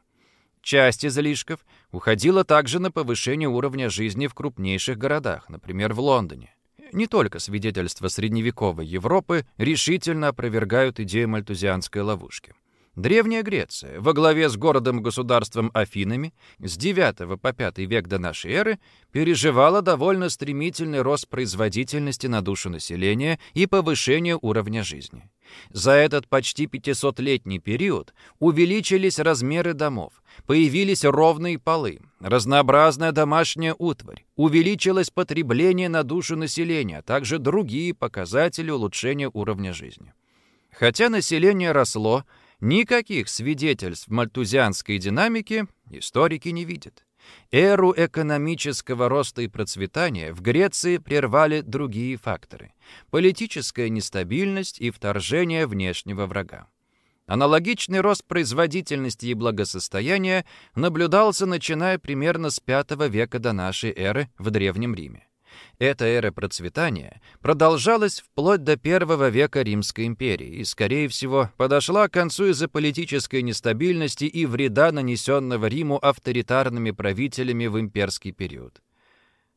Часть излишков уходила также на повышение уровня жизни в крупнейших городах, например, в Лондоне. Не только свидетельства средневековой Европы решительно опровергают идею мальтузианской ловушки. Древняя Греция во главе с городом-государством Афинами с IX по V век до нашей эры переживала довольно стремительный рост производительности на душу населения и повышение уровня жизни. За этот почти 500-летний период увеличились размеры домов, появились ровные полы, разнообразная домашняя утварь, увеличилось потребление на душу населения, а также другие показатели улучшения уровня жизни. Хотя население росло, Никаких свидетельств мальтузианской динамики историки не видят. Эру экономического роста и процветания в Греции прервали другие факторы – политическая нестабильность и вторжение внешнего врага. Аналогичный рост производительности и благосостояния наблюдался начиная примерно с V века до нашей эры в Древнем Риме. Эта эра процветания продолжалась вплоть до первого века Римской империи и, скорее всего, подошла к концу из-за политической нестабильности и вреда, нанесенного Риму авторитарными правителями в имперский период.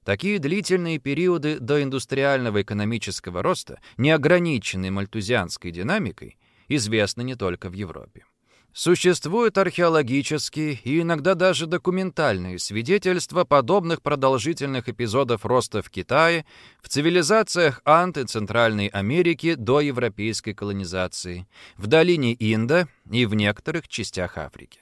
Такие длительные периоды доиндустриального экономического роста, не ограниченные мальтузианской динамикой, известны не только в Европе. Существуют археологические и иногда даже документальные свидетельства подобных продолжительных эпизодов роста в Китае, в цивилизациях Ант Центральной Америки до европейской колонизации, в долине Инда и в некоторых частях Африки.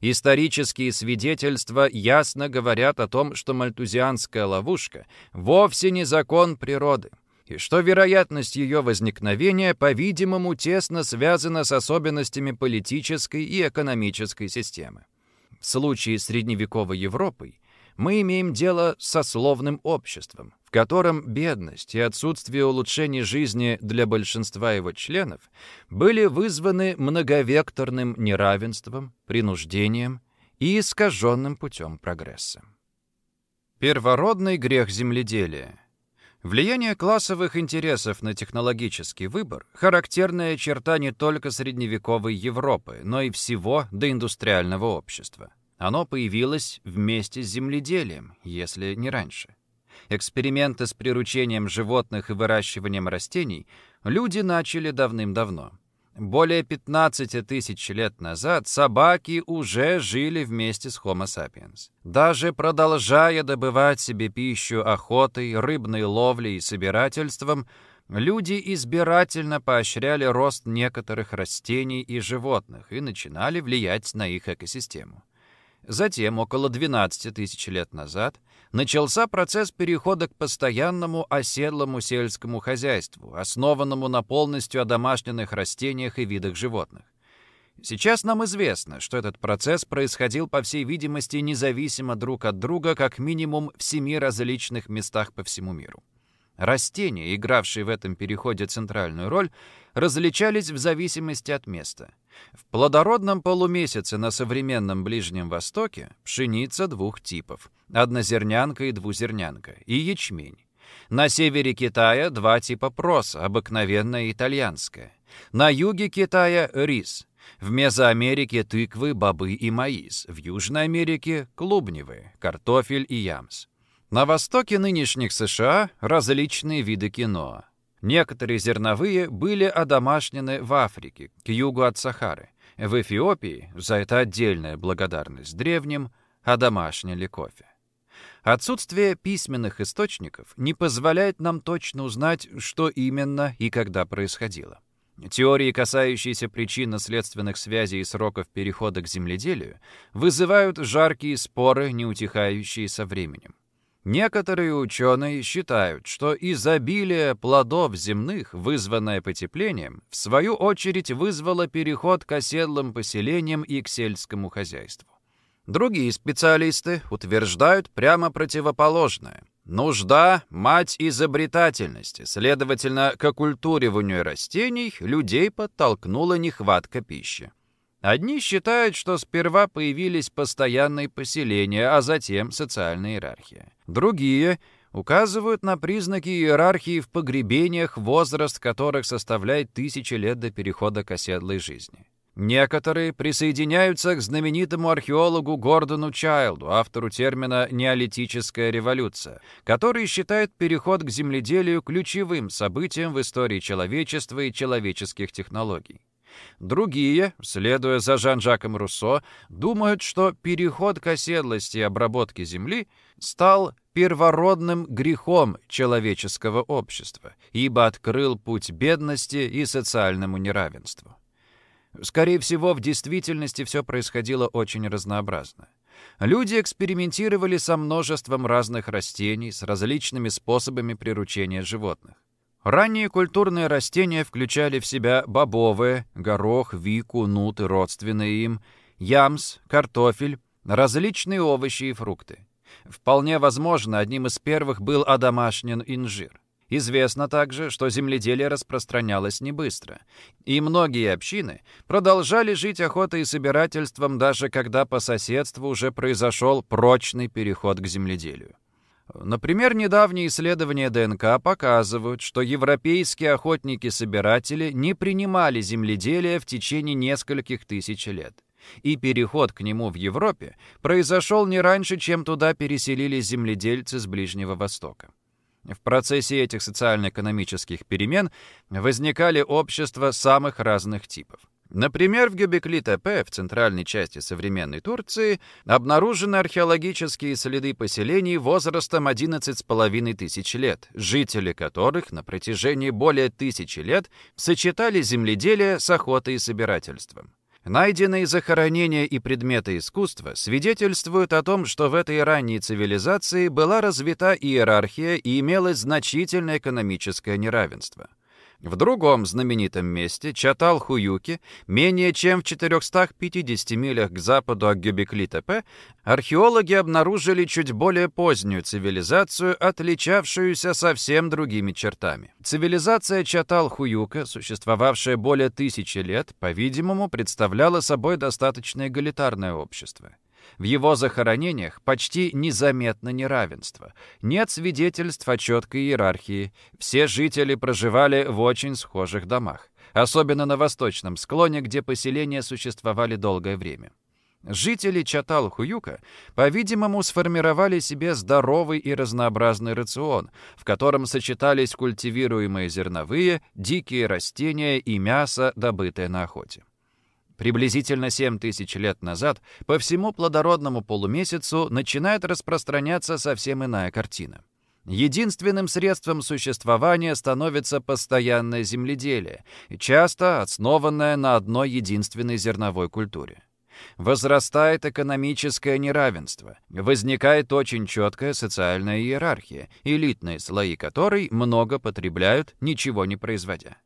Исторические свидетельства ясно говорят о том, что мальтузианская ловушка вовсе не закон природы – и что вероятность ее возникновения, по-видимому, тесно связана с особенностями политической и экономической системы. В случае средневековой Европы мы имеем дело со словным обществом, в котором бедность и отсутствие улучшений жизни для большинства его членов были вызваны многовекторным неравенством, принуждением и искаженным путем прогресса. Первородный грех земледелия – Влияние классовых интересов на технологический выбор – характерная черта не только средневековой Европы, но и всего доиндустриального общества. Оно появилось вместе с земледелием, если не раньше. Эксперименты с приручением животных и выращиванием растений люди начали давным-давно. Более 15 тысяч лет назад собаки уже жили вместе с Homo sapiens. Даже продолжая добывать себе пищу охотой, рыбной ловлей и собирательством, люди избирательно поощряли рост некоторых растений и животных и начинали влиять на их экосистему. Затем, около 12 тысяч лет назад, начался процесс перехода к постоянному оседлому сельскому хозяйству, основанному на полностью одомашненных растениях и видах животных. Сейчас нам известно, что этот процесс происходил, по всей видимости, независимо друг от друга как минимум в семи различных местах по всему миру. Растения, игравшие в этом переходе центральную роль, различались в зависимости от места. В плодородном полумесяце на современном Ближнем Востоке пшеница двух типов – однозернянка и двузернянка, и ячмень. На севере Китая два типа проса, обыкновенная и итальянская. На юге Китая – рис. В Мезоамерике – тыквы, бобы и маис. В Южной Америке – клубневые, картофель и ямс. На востоке нынешних США различные виды киноа. Некоторые зерновые были одомашнены в Африке, к югу от Сахары. В Эфиопии, за это отдельная благодарность древним, одомашнили кофе. Отсутствие письменных источников не позволяет нам точно узнать, что именно и когда происходило. Теории, касающиеся причинно-следственных связей и сроков перехода к земледелию, вызывают жаркие споры, не утихающие со временем. Некоторые ученые считают, что изобилие плодов земных, вызванное потеплением, в свою очередь вызвало переход к оседлым поселениям и к сельскому хозяйству. Другие специалисты утверждают прямо противоположное. Нужда – мать изобретательности, следовательно, к оккультуриванию растений людей подтолкнула нехватка пищи. Одни считают, что сперва появились постоянные поселения, а затем социальная иерархия. Другие указывают на признаки иерархии в погребениях, возраст которых составляет тысячи лет до перехода к оседлой жизни. Некоторые присоединяются к знаменитому археологу Гордону Чайлду, автору термина «неолитическая революция», который считает переход к земледелию ключевым событием в истории человечества и человеческих технологий. Другие, следуя за Жан-Жаком Руссо, думают, что переход к оседлости и обработке земли стал первородным грехом человеческого общества, ибо открыл путь бедности и социальному неравенству. Скорее всего, в действительности все происходило очень разнообразно. Люди экспериментировали со множеством разных растений, с различными способами приручения животных. Ранние культурные растения включали в себя бобовые, горох, вику, нут и родственные им, ямс, картофель, различные овощи и фрукты. Вполне возможно, одним из первых был одомашнен инжир. Известно также, что земледелие распространялось не быстро, и многие общины продолжали жить охотой и собирательством, даже когда по соседству уже произошел прочный переход к земледелию. Например, недавние исследования ДНК показывают, что европейские охотники-собиратели не принимали земледелие в течение нескольких тысяч лет. И переход к нему в Европе произошел не раньше, чем туда переселились земледельцы с Ближнего Востока. В процессе этих социально-экономических перемен возникали общества самых разных типов. Например, в Гюбекли-Тепе, в центральной части современной Турции, обнаружены археологические следы поселений возрастом 11,5 тысяч лет, жители которых на протяжении более тысячи лет сочетали земледелие с охотой и собирательством. Найденные захоронения и предметы искусства свидетельствуют о том, что в этой ранней цивилизации была развита иерархия и имелось значительное экономическое неравенство. В другом знаменитом месте, Чатал-Хуюки, менее чем в 450 милях к западу от Гюбекли-Тепе, археологи обнаружили чуть более позднюю цивилизацию, отличавшуюся совсем другими чертами. Цивилизация Чатал-Хуюка, существовавшая более тысячи лет, по-видимому, представляла собой достаточно эгалитарное общество. В его захоронениях почти незаметно неравенство. Нет свидетельств о четкой иерархии. Все жители проживали в очень схожих домах. Особенно на восточном склоне, где поселения существовали долгое время. Жители Чатал-Хуюка, по-видимому, сформировали себе здоровый и разнообразный рацион, в котором сочетались культивируемые зерновые, дикие растения и мясо, добытое на охоте. Приблизительно 7 тысяч лет назад по всему плодородному полумесяцу начинает распространяться совсем иная картина. Единственным средством существования становится постоянное земледелие, часто основанное на одной единственной зерновой культуре. Возрастает экономическое неравенство, возникает очень четкая социальная иерархия, элитные слои которой много потребляют, ничего не производя.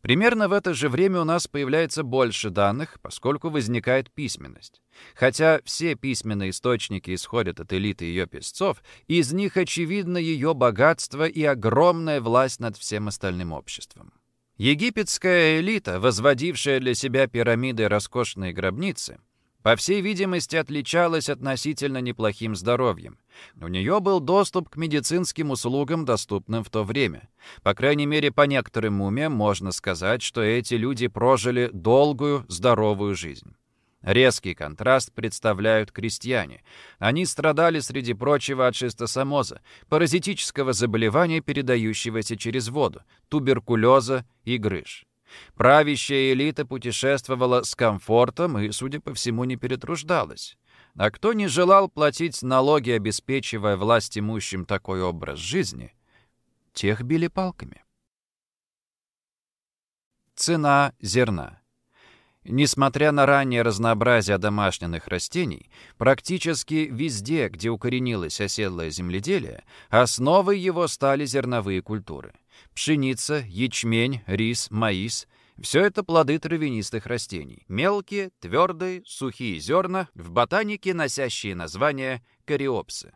Примерно в это же время у нас появляется больше данных, поскольку возникает письменность. Хотя все письменные источники исходят от элиты ее писцов, из них очевидно ее богатство и огромная власть над всем остальным обществом. Египетская элита, возводившая для себя пирамиды роскошные гробницы, по всей видимости, отличалась относительно неплохим здоровьем. У нее был доступ к медицинским услугам, доступным в то время. По крайней мере, по некоторым умям можно сказать, что эти люди прожили долгую, здоровую жизнь. Резкий контраст представляют крестьяне. Они страдали, среди прочего, от шистосомоза, паразитического заболевания, передающегося через воду, туберкулеза и грыж. Правящая элита путешествовала с комфортом и, судя по всему, не перетруждалась. А кто не желал платить налоги, обеспечивая власть имущим такой образ жизни, тех били палками. Цена зерна. Несмотря на раннее разнообразие домашних растений, практически везде, где укоренилось оседлое земледелие, основой его стали зерновые культуры. Пшеница, ячмень, рис, маис – все это плоды травянистых растений. Мелкие, твердые, сухие зерна, в ботанике носящие название кориопсы.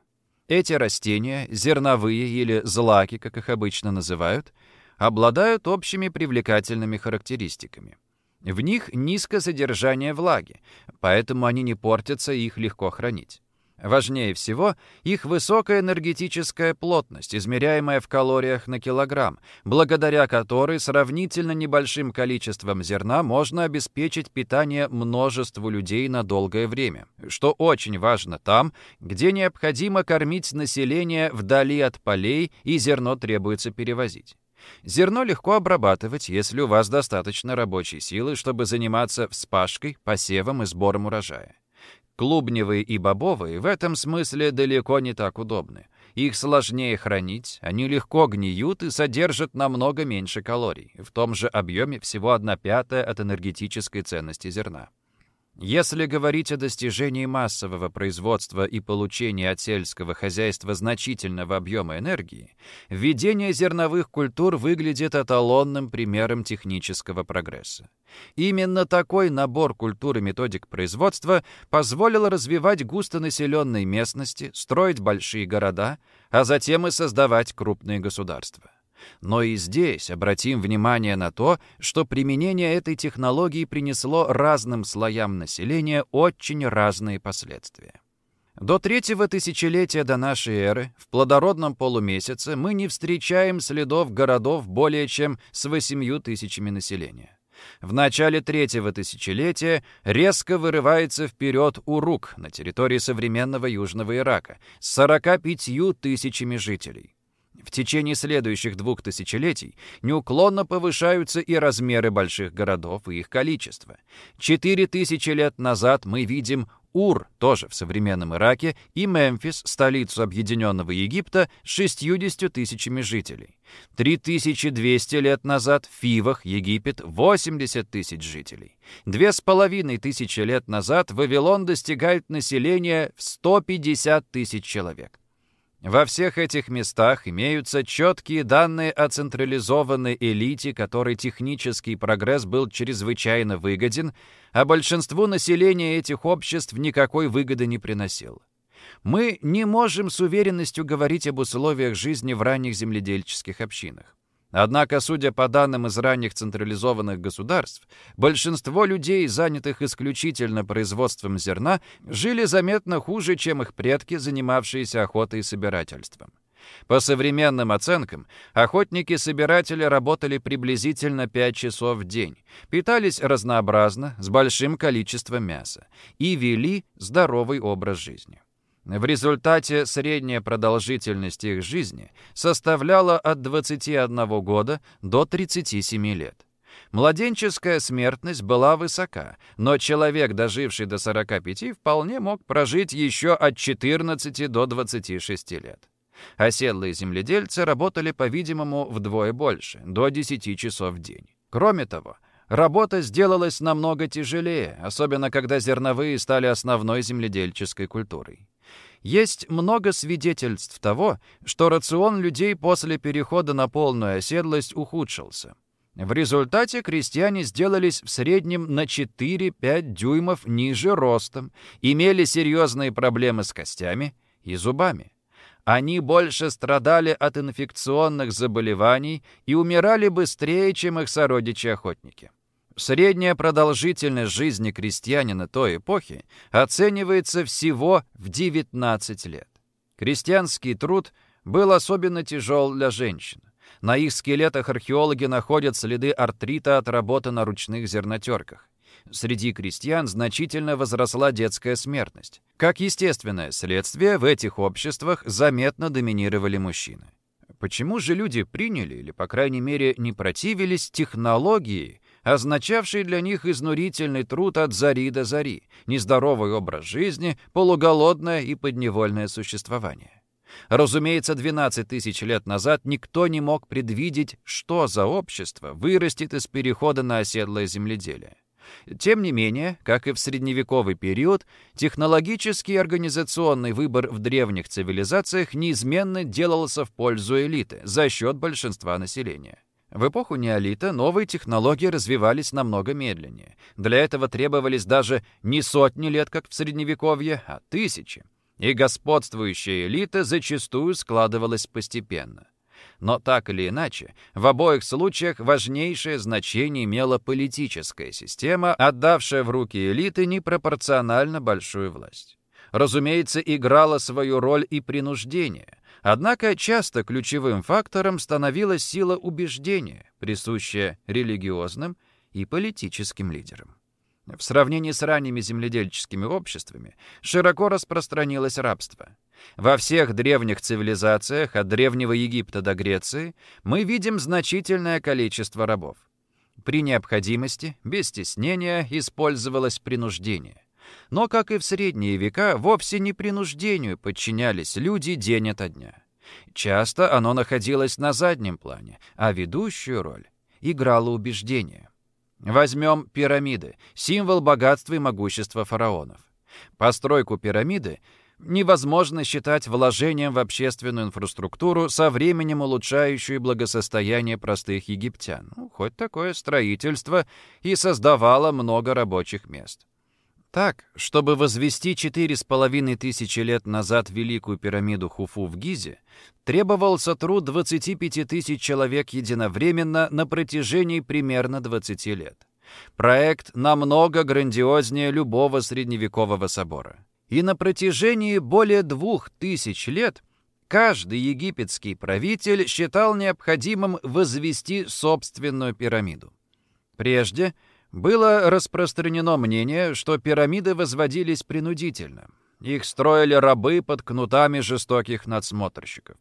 Эти растения, зерновые или злаки, как их обычно называют, обладают общими привлекательными характеристиками. В них низкое содержание влаги, поэтому они не портятся и их легко хранить. Важнее всего их высокая энергетическая плотность, измеряемая в калориях на килограмм, благодаря которой сравнительно небольшим количеством зерна можно обеспечить питание множеству людей на долгое время, что очень важно там, где необходимо кормить население вдали от полей и зерно требуется перевозить. Зерно легко обрабатывать, если у вас достаточно рабочей силы, чтобы заниматься вспашкой, посевом и сбором урожая. Клубневые и бобовые в этом смысле далеко не так удобны. Их сложнее хранить, они легко гниют и содержат намного меньше калорий, в том же объеме всего 1 пятая от энергетической ценности зерна. Если говорить о достижении массового производства и получении от сельского хозяйства значительного объема энергии, введение зерновых культур выглядит эталонным примером технического прогресса. Именно такой набор культур и методик производства позволил развивать густонаселенные местности, строить большие города, а затем и создавать крупные государства. Но и здесь обратим внимание на то, что применение этой технологии принесло разным слоям населения очень разные последствия. До третьего тысячелетия до нашей эры в плодородном полумесяце мы не встречаем следов городов более чем с восемью тысячами населения. В начале третьего тысячелетия резко вырывается вперед Урук на территории современного Южного Ирака с 45 тысячами жителей. В течение следующих двух тысячелетий неуклонно повышаются и размеры больших городов, и их количество. Четыре тысячи лет назад мы видим Ур, тоже в современном Ираке, и Мемфис, столицу Объединенного Египта, с 60 тысячами жителей. 3200 лет назад в Фивах, Египет, 80 тысяч жителей. Две с половиной тысячи лет назад Вавилон достигает населения в 150 тысяч человек. Во всех этих местах имеются четкие данные о централизованной элите, которой технический прогресс был чрезвычайно выгоден, а большинству населения этих обществ никакой выгоды не приносил. Мы не можем с уверенностью говорить об условиях жизни в ранних земледельческих общинах. Однако, судя по данным из ранних централизованных государств, большинство людей, занятых исключительно производством зерна, жили заметно хуже, чем их предки, занимавшиеся охотой и собирательством. По современным оценкам, охотники-собиратели работали приблизительно 5 часов в день, питались разнообразно, с большим количеством мяса и вели здоровый образ жизни. В результате средняя продолжительность их жизни составляла от 21 года до 37 лет. Младенческая смертность была высока, но человек, доживший до 45, вполне мог прожить еще от 14 до 26 лет. Оседлые земледельцы работали, по-видимому, вдвое больше, до 10 часов в день. Кроме того, работа сделалась намного тяжелее, особенно когда зерновые стали основной земледельческой культурой. Есть много свидетельств того, что рацион людей после перехода на полную оседлость ухудшился. В результате крестьяне сделались в среднем на 4-5 дюймов ниже ростом, имели серьезные проблемы с костями и зубами. Они больше страдали от инфекционных заболеваний и умирали быстрее, чем их сородичи-охотники. Средняя продолжительность жизни крестьянина той эпохи оценивается всего в 19 лет. Крестьянский труд был особенно тяжел для женщин. На их скелетах археологи находят следы артрита от работы на ручных зернотерках. Среди крестьян значительно возросла детская смертность. Как естественное следствие, в этих обществах заметно доминировали мужчины. Почему же люди приняли, или, по крайней мере, не противились технологии, означавший для них изнурительный труд от зари до зари, нездоровый образ жизни, полуголодное и подневольное существование. Разумеется, 12 тысяч лет назад никто не мог предвидеть, что за общество вырастет из перехода на оседлое земледелие. Тем не менее, как и в средневековый период, технологический и организационный выбор в древних цивилизациях неизменно делался в пользу элиты за счет большинства населения. В эпоху неолита новые технологии развивались намного медленнее. Для этого требовались даже не сотни лет, как в Средневековье, а тысячи. И господствующая элита зачастую складывалась постепенно. Но так или иначе, в обоих случаях важнейшее значение имела политическая система, отдавшая в руки элиты непропорционально большую власть. Разумеется, играла свою роль и принуждение. Однако часто ключевым фактором становилась сила убеждения, присущая религиозным и политическим лидерам. В сравнении с ранними земледельческими обществами широко распространилось рабство. Во всех древних цивилизациях, от Древнего Египта до Греции, мы видим значительное количество рабов. При необходимости, без стеснения, использовалось принуждение. Но, как и в средние века, вовсе не принуждению подчинялись люди день ото дня. Часто оно находилось на заднем плане, а ведущую роль играло убеждение. Возьмем пирамиды, символ богатства и могущества фараонов. Постройку пирамиды невозможно считать вложением в общественную инфраструктуру со временем улучшающую благосостояние простых египтян. Ну, хоть такое строительство и создавало много рабочих мест. Так, чтобы возвести четыре с половиной тысячи лет назад Великую пирамиду Хуфу в Гизе, требовался труд 25 тысяч человек единовременно на протяжении примерно 20 лет. Проект намного грандиознее любого средневекового собора. И на протяжении более двух тысяч лет каждый египетский правитель считал необходимым возвести собственную пирамиду. Прежде – было распространено мнение, что пирамиды возводились принудительно. Их строили рабы под кнутами жестоких надсмотрщиков.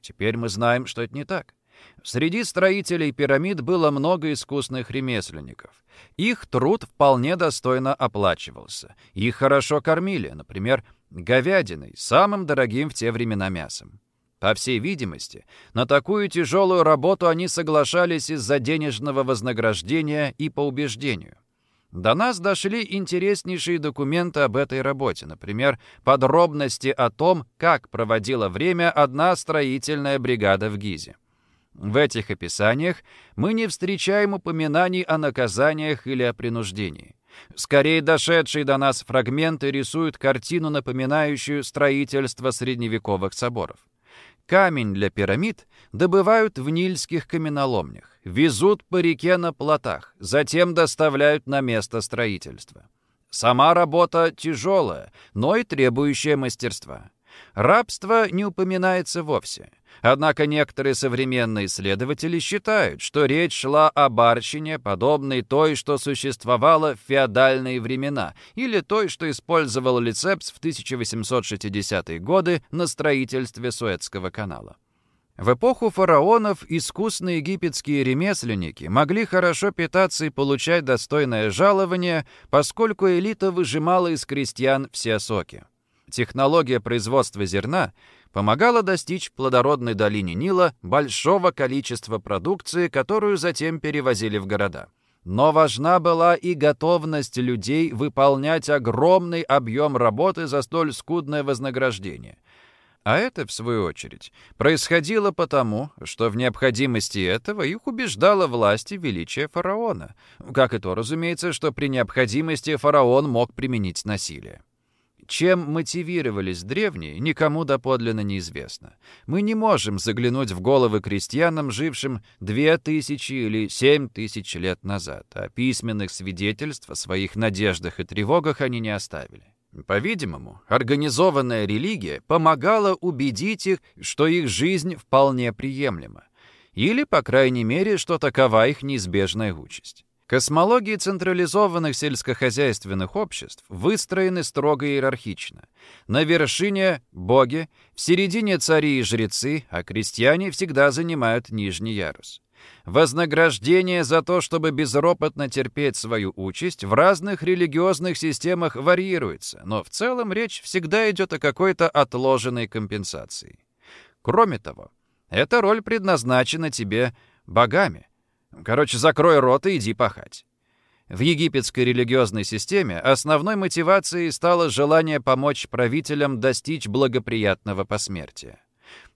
Теперь мы знаем, что это не так. Среди строителей пирамид было много искусных ремесленников. Их труд вполне достойно оплачивался. Их хорошо кормили, например, говядиной, самым дорогим в те времена мясом. По всей видимости, на такую тяжелую работу они соглашались из-за денежного вознаграждения и по убеждению. До нас дошли интереснейшие документы об этой работе, например, подробности о том, как проводила время одна строительная бригада в Гизе. В этих описаниях мы не встречаем упоминаний о наказаниях или о принуждении. Скорее, дошедшие до нас фрагменты рисуют картину, напоминающую строительство средневековых соборов. Камень для пирамид добывают в нильских каменоломнях, везут по реке на плотах, затем доставляют на место строительства. Сама работа тяжелая, но и требующая мастерства. Рабство не упоминается вовсе. Однако некоторые современные исследователи считают, что речь шла о барщине, подобной той, что существовала в феодальные времена, или той, что использовал Лицепс в 1860-е годы на строительстве Суэцкого канала. В эпоху фараонов искусные египетские ремесленники могли хорошо питаться и получать достойное жалование, поскольку элита выжимала из крестьян все соки. Технология производства зерна помогала достичь плодородной долине Нила большого количества продукции, которую затем перевозили в города. Но важна была и готовность людей выполнять огромный объем работы за столь скудное вознаграждение. А это, в свою очередь, происходило потому, что в необходимости этого их убеждала власть и величие фараона. Как и то, разумеется, что при необходимости фараон мог применить насилие. Чем мотивировались древние, никому доподлинно неизвестно. Мы не можем заглянуть в головы крестьянам, жившим две тысячи или семь тысяч лет назад, а письменных свидетельств о своих надеждах и тревогах они не оставили. По-видимому, организованная религия помогала убедить их, что их жизнь вполне приемлема. Или, по крайней мере, что такова их неизбежная участь. Космологии централизованных сельскохозяйственных обществ выстроены строго иерархично. На вершине – боги, в середине – цари и жрецы, а крестьяне всегда занимают нижний ярус. Вознаграждение за то, чтобы безропотно терпеть свою участь, в разных религиозных системах варьируется, но в целом речь всегда идет о какой-то отложенной компенсации. Кроме того, эта роль предназначена тебе богами – Короче, закрой рот и иди пахать. В египетской религиозной системе основной мотивацией стало желание помочь правителям достичь благоприятного посмертия.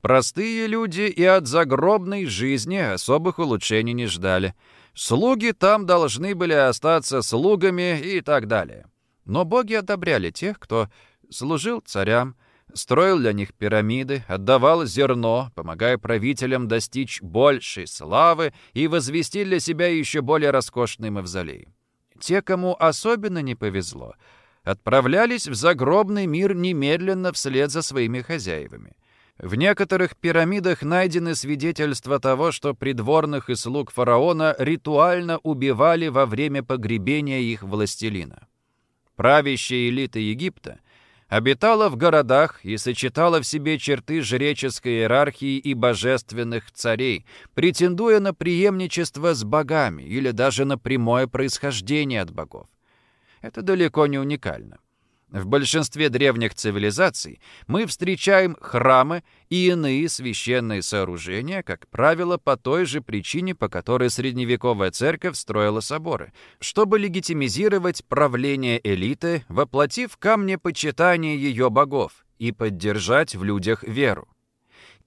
Простые люди и от загробной жизни особых улучшений не ждали. Слуги там должны были остаться слугами и так далее. Но боги одобряли тех, кто служил царям, строил для них пирамиды, отдавал зерно, помогая правителям достичь большей славы и возвести для себя еще более роскошный мавзолей. Те, кому особенно не повезло, отправлялись в загробный мир немедленно вслед за своими хозяевами. В некоторых пирамидах найдены свидетельства того, что придворных и слуг фараона ритуально убивали во время погребения их властелина. Правящая элита Египта обитала в городах и сочетала в себе черты жреческой иерархии и божественных царей, претендуя на преемничество с богами или даже на прямое происхождение от богов. Это далеко не уникально. В большинстве древних цивилизаций мы встречаем храмы и иные священные сооружения, как правило, по той же причине, по которой средневековая церковь строила соборы, чтобы легитимизировать правление элиты, воплотив в камне почитание ее богов и поддержать в людях веру.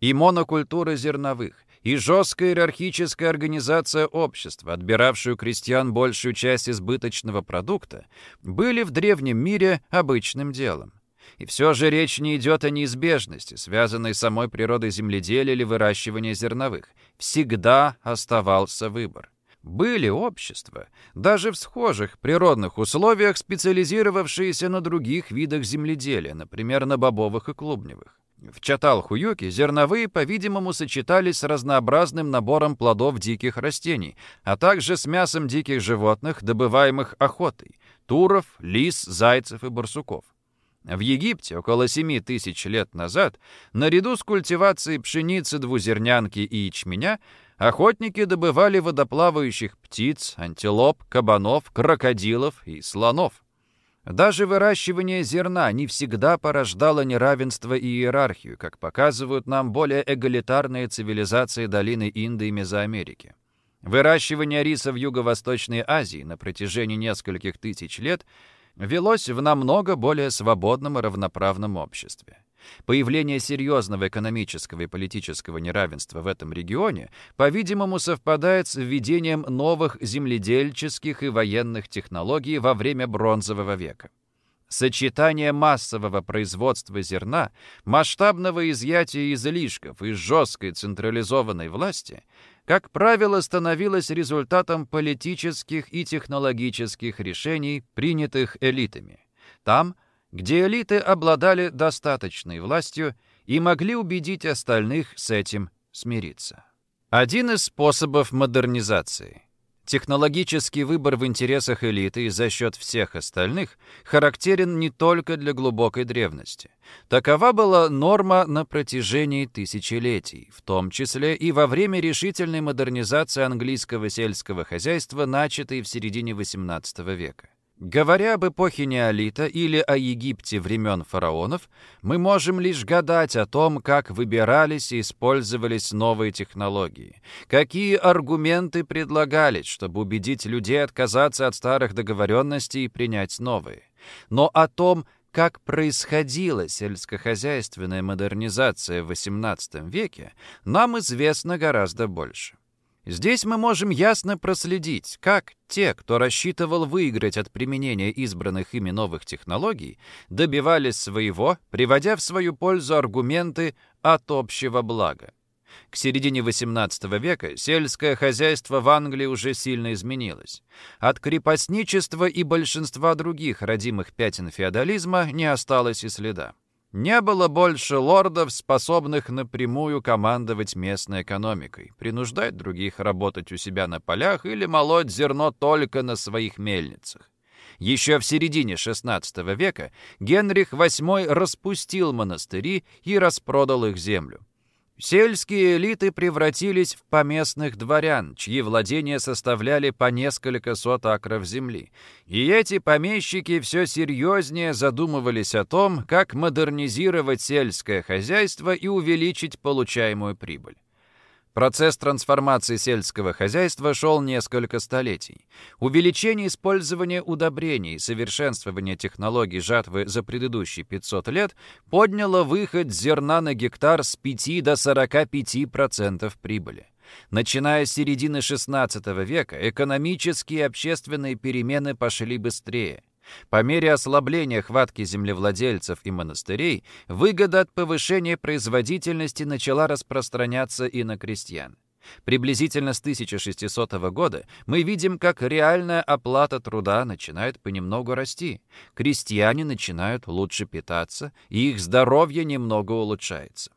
И монокультура зерновых, и жесткая иерархическая организация общества, отбиравшую крестьян большую часть избыточного продукта, были в древнем мире обычным делом. И все же речь не идет о неизбежности, связанной с самой природой земледелия или выращивания зерновых. Всегда оставался выбор. Были общества, даже в схожих природных условиях, специализировавшиеся на других видах земледелия, например, на бобовых и клубневых. В Чатал-Хуюке зерновые, по-видимому, сочетались с разнообразным набором плодов диких растений, а также с мясом диких животных, добываемых охотой – туров, лис, зайцев и барсуков. В Египте около 7 тысяч лет назад, наряду с культивацией пшеницы, двузернянки и ячменя, охотники добывали водоплавающих птиц, антилоп, кабанов, крокодилов и слонов. Даже выращивание зерна не всегда порождало неравенство и иерархию, как показывают нам более эгалитарные цивилизации долины Инды и Мезоамерики. Выращивание риса в Юго-Восточной Азии на протяжении нескольких тысяч лет велось в намного более свободном и равноправном обществе. Появление серьезного экономического и политического неравенства в этом регионе, по-видимому, совпадает с введением новых земледельческих и военных технологий во время Бронзового века. Сочетание массового производства зерна, масштабного изъятия излишков и жесткой централизованной власти, как правило, становилось результатом политических и технологических решений, принятых элитами. Там – где элиты обладали достаточной властью и могли убедить остальных с этим смириться. Один из способов модернизации. Технологический выбор в интересах элиты и за счет всех остальных характерен не только для глубокой древности. Такова была норма на протяжении тысячелетий, в том числе и во время решительной модернизации английского сельского хозяйства, начатой в середине XVIII века. Говоря об эпохе неолита или о Египте времен фараонов, мы можем лишь гадать о том, как выбирались и использовались новые технологии, какие аргументы предлагались, чтобы убедить людей отказаться от старых договоренностей и принять новые. Но о том, как происходила сельскохозяйственная модернизация в XVIII веке, нам известно гораздо больше. Здесь мы можем ясно проследить, как те, кто рассчитывал выиграть от применения избранных ими новых технологий, добивались своего, приводя в свою пользу аргументы от общего блага. К середине XVIII века сельское хозяйство в Англии уже сильно изменилось. От крепостничества и большинства других родимых пятен феодализма не осталось и следа. Не было больше лордов, способных напрямую командовать местной экономикой, принуждать других работать у себя на полях или молоть зерно только на своих мельницах. Еще в середине XVI века Генрих VIII распустил монастыри и распродал их землю. Сельские элиты превратились в поместных дворян, чьи владения составляли по несколько сот акров земли. И эти помещики все серьезнее задумывались о том, как модернизировать сельское хозяйство и увеличить получаемую прибыль. Процесс трансформации сельского хозяйства шел несколько столетий. Увеличение использования удобрений и совершенствование технологий жатвы за предыдущие 500 лет подняло выход зерна на гектар с 5 до 45% прибыли. Начиная с середины XVI века экономические и общественные перемены пошли быстрее. По мере ослабления хватки землевладельцев и монастырей, выгода от повышения производительности начала распространяться и на крестьян. Приблизительно с 1600 года мы видим, как реальная оплата труда начинает понемногу расти. Крестьяне начинают лучше питаться, и их здоровье немного улучшается.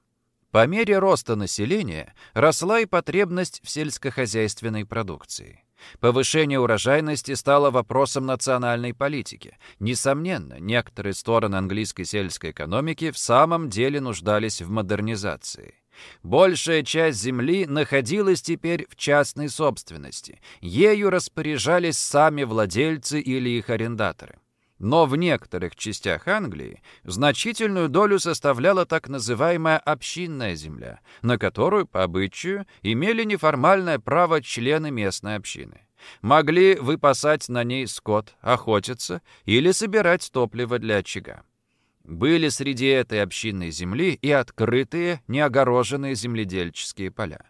По мере роста населения росла и потребность в сельскохозяйственной продукции. Повышение урожайности стало вопросом национальной политики. Несомненно, некоторые стороны английской сельской экономики в самом деле нуждались в модернизации. Большая часть земли находилась теперь в частной собственности. Ею распоряжались сами владельцы или их арендаторы. Но в некоторых частях Англии значительную долю составляла так называемая общинная земля, на которую, по обычаю, имели неформальное право члены местной общины. Могли выпасать на ней скот, охотиться или собирать топливо для очага. Были среди этой общинной земли и открытые, неогороженные земледельческие поля.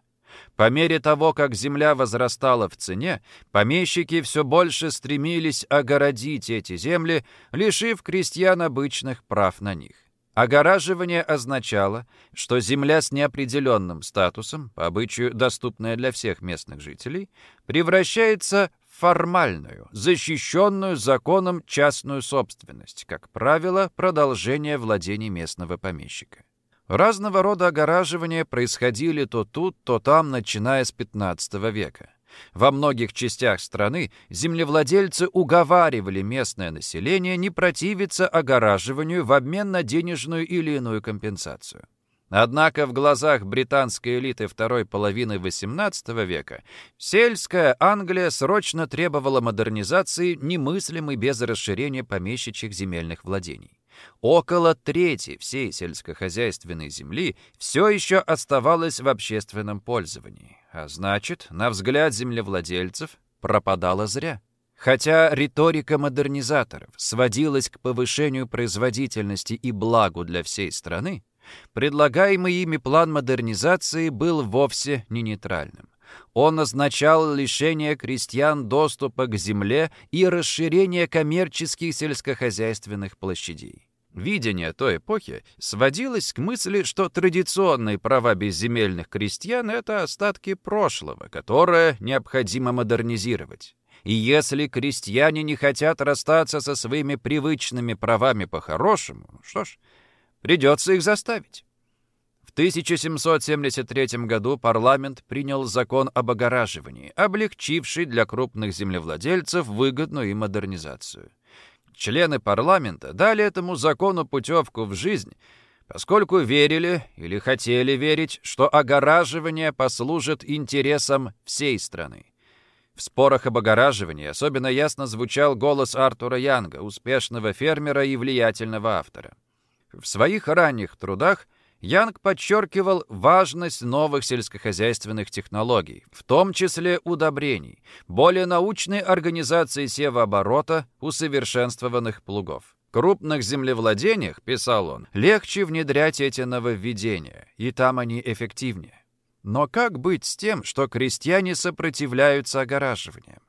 По мере того, как земля возрастала в цене, помещики все больше стремились огородить эти земли, лишив крестьян обычных прав на них. Огораживание означало, что земля с неопределенным статусом, по обычаю доступная для всех местных жителей, превращается формальную, защищенную законом частную собственность, как правило, продолжение владений местного помещика. Разного рода огораживания происходили то тут, то там, начиная с XV века. Во многих частях страны землевладельцы уговаривали местное население не противиться огораживанию в обмен на денежную или иную компенсацию. Однако в глазах британской элиты второй половины XVIII века сельская Англия срочно требовала модернизации, немыслимой без расширения помещичьих земельных владений. Около трети всей сельскохозяйственной земли все еще оставалось в общественном пользовании, а значит, на взгляд землевладельцев, пропадала зря. Хотя риторика модернизаторов сводилась к повышению производительности и благу для всей страны, Предлагаемый ими план модернизации был вовсе не нейтральным. Он означал лишение крестьян доступа к земле и расширение коммерческих сельскохозяйственных площадей. Видение той эпохи сводилось к мысли, что традиционные права безземельных крестьян — это остатки прошлого, которое необходимо модернизировать. И если крестьяне не хотят расстаться со своими привычными правами по-хорошему, что ж, Придется их заставить. В 1773 году парламент принял закон об огораживании, облегчивший для крупных землевладельцев выгодную им модернизацию. Члены парламента дали этому закону путевку в жизнь, поскольку верили или хотели верить, что огораживание послужит интересам всей страны. В спорах об огораживании особенно ясно звучал голос Артура Янга, успешного фермера и влиятельного автора. В своих ранних трудах Янг подчеркивал важность новых сельскохозяйственных технологий, в том числе удобрений, более научной организации севооборота, усовершенствованных плугов. Крупных землевладениях, писал он, легче внедрять эти нововведения, и там они эффективнее. Но как быть с тем, что крестьяне сопротивляются огораживаниям?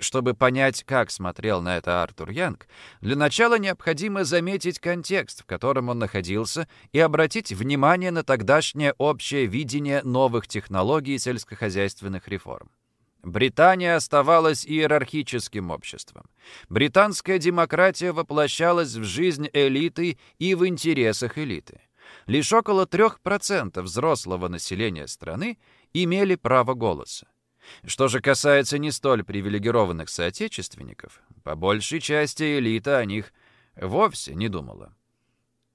Чтобы понять, как смотрел на это Артур Янг, для начала необходимо заметить контекст, в котором он находился, и обратить внимание на тогдашнее общее видение новых технологий сельскохозяйственных реформ. Британия оставалась иерархическим обществом. Британская демократия воплощалась в жизнь элиты и в интересах элиты. Лишь около 3% взрослого населения страны имели право голоса. Что же касается не столь привилегированных соотечественников, по большей части элита о них вовсе не думала.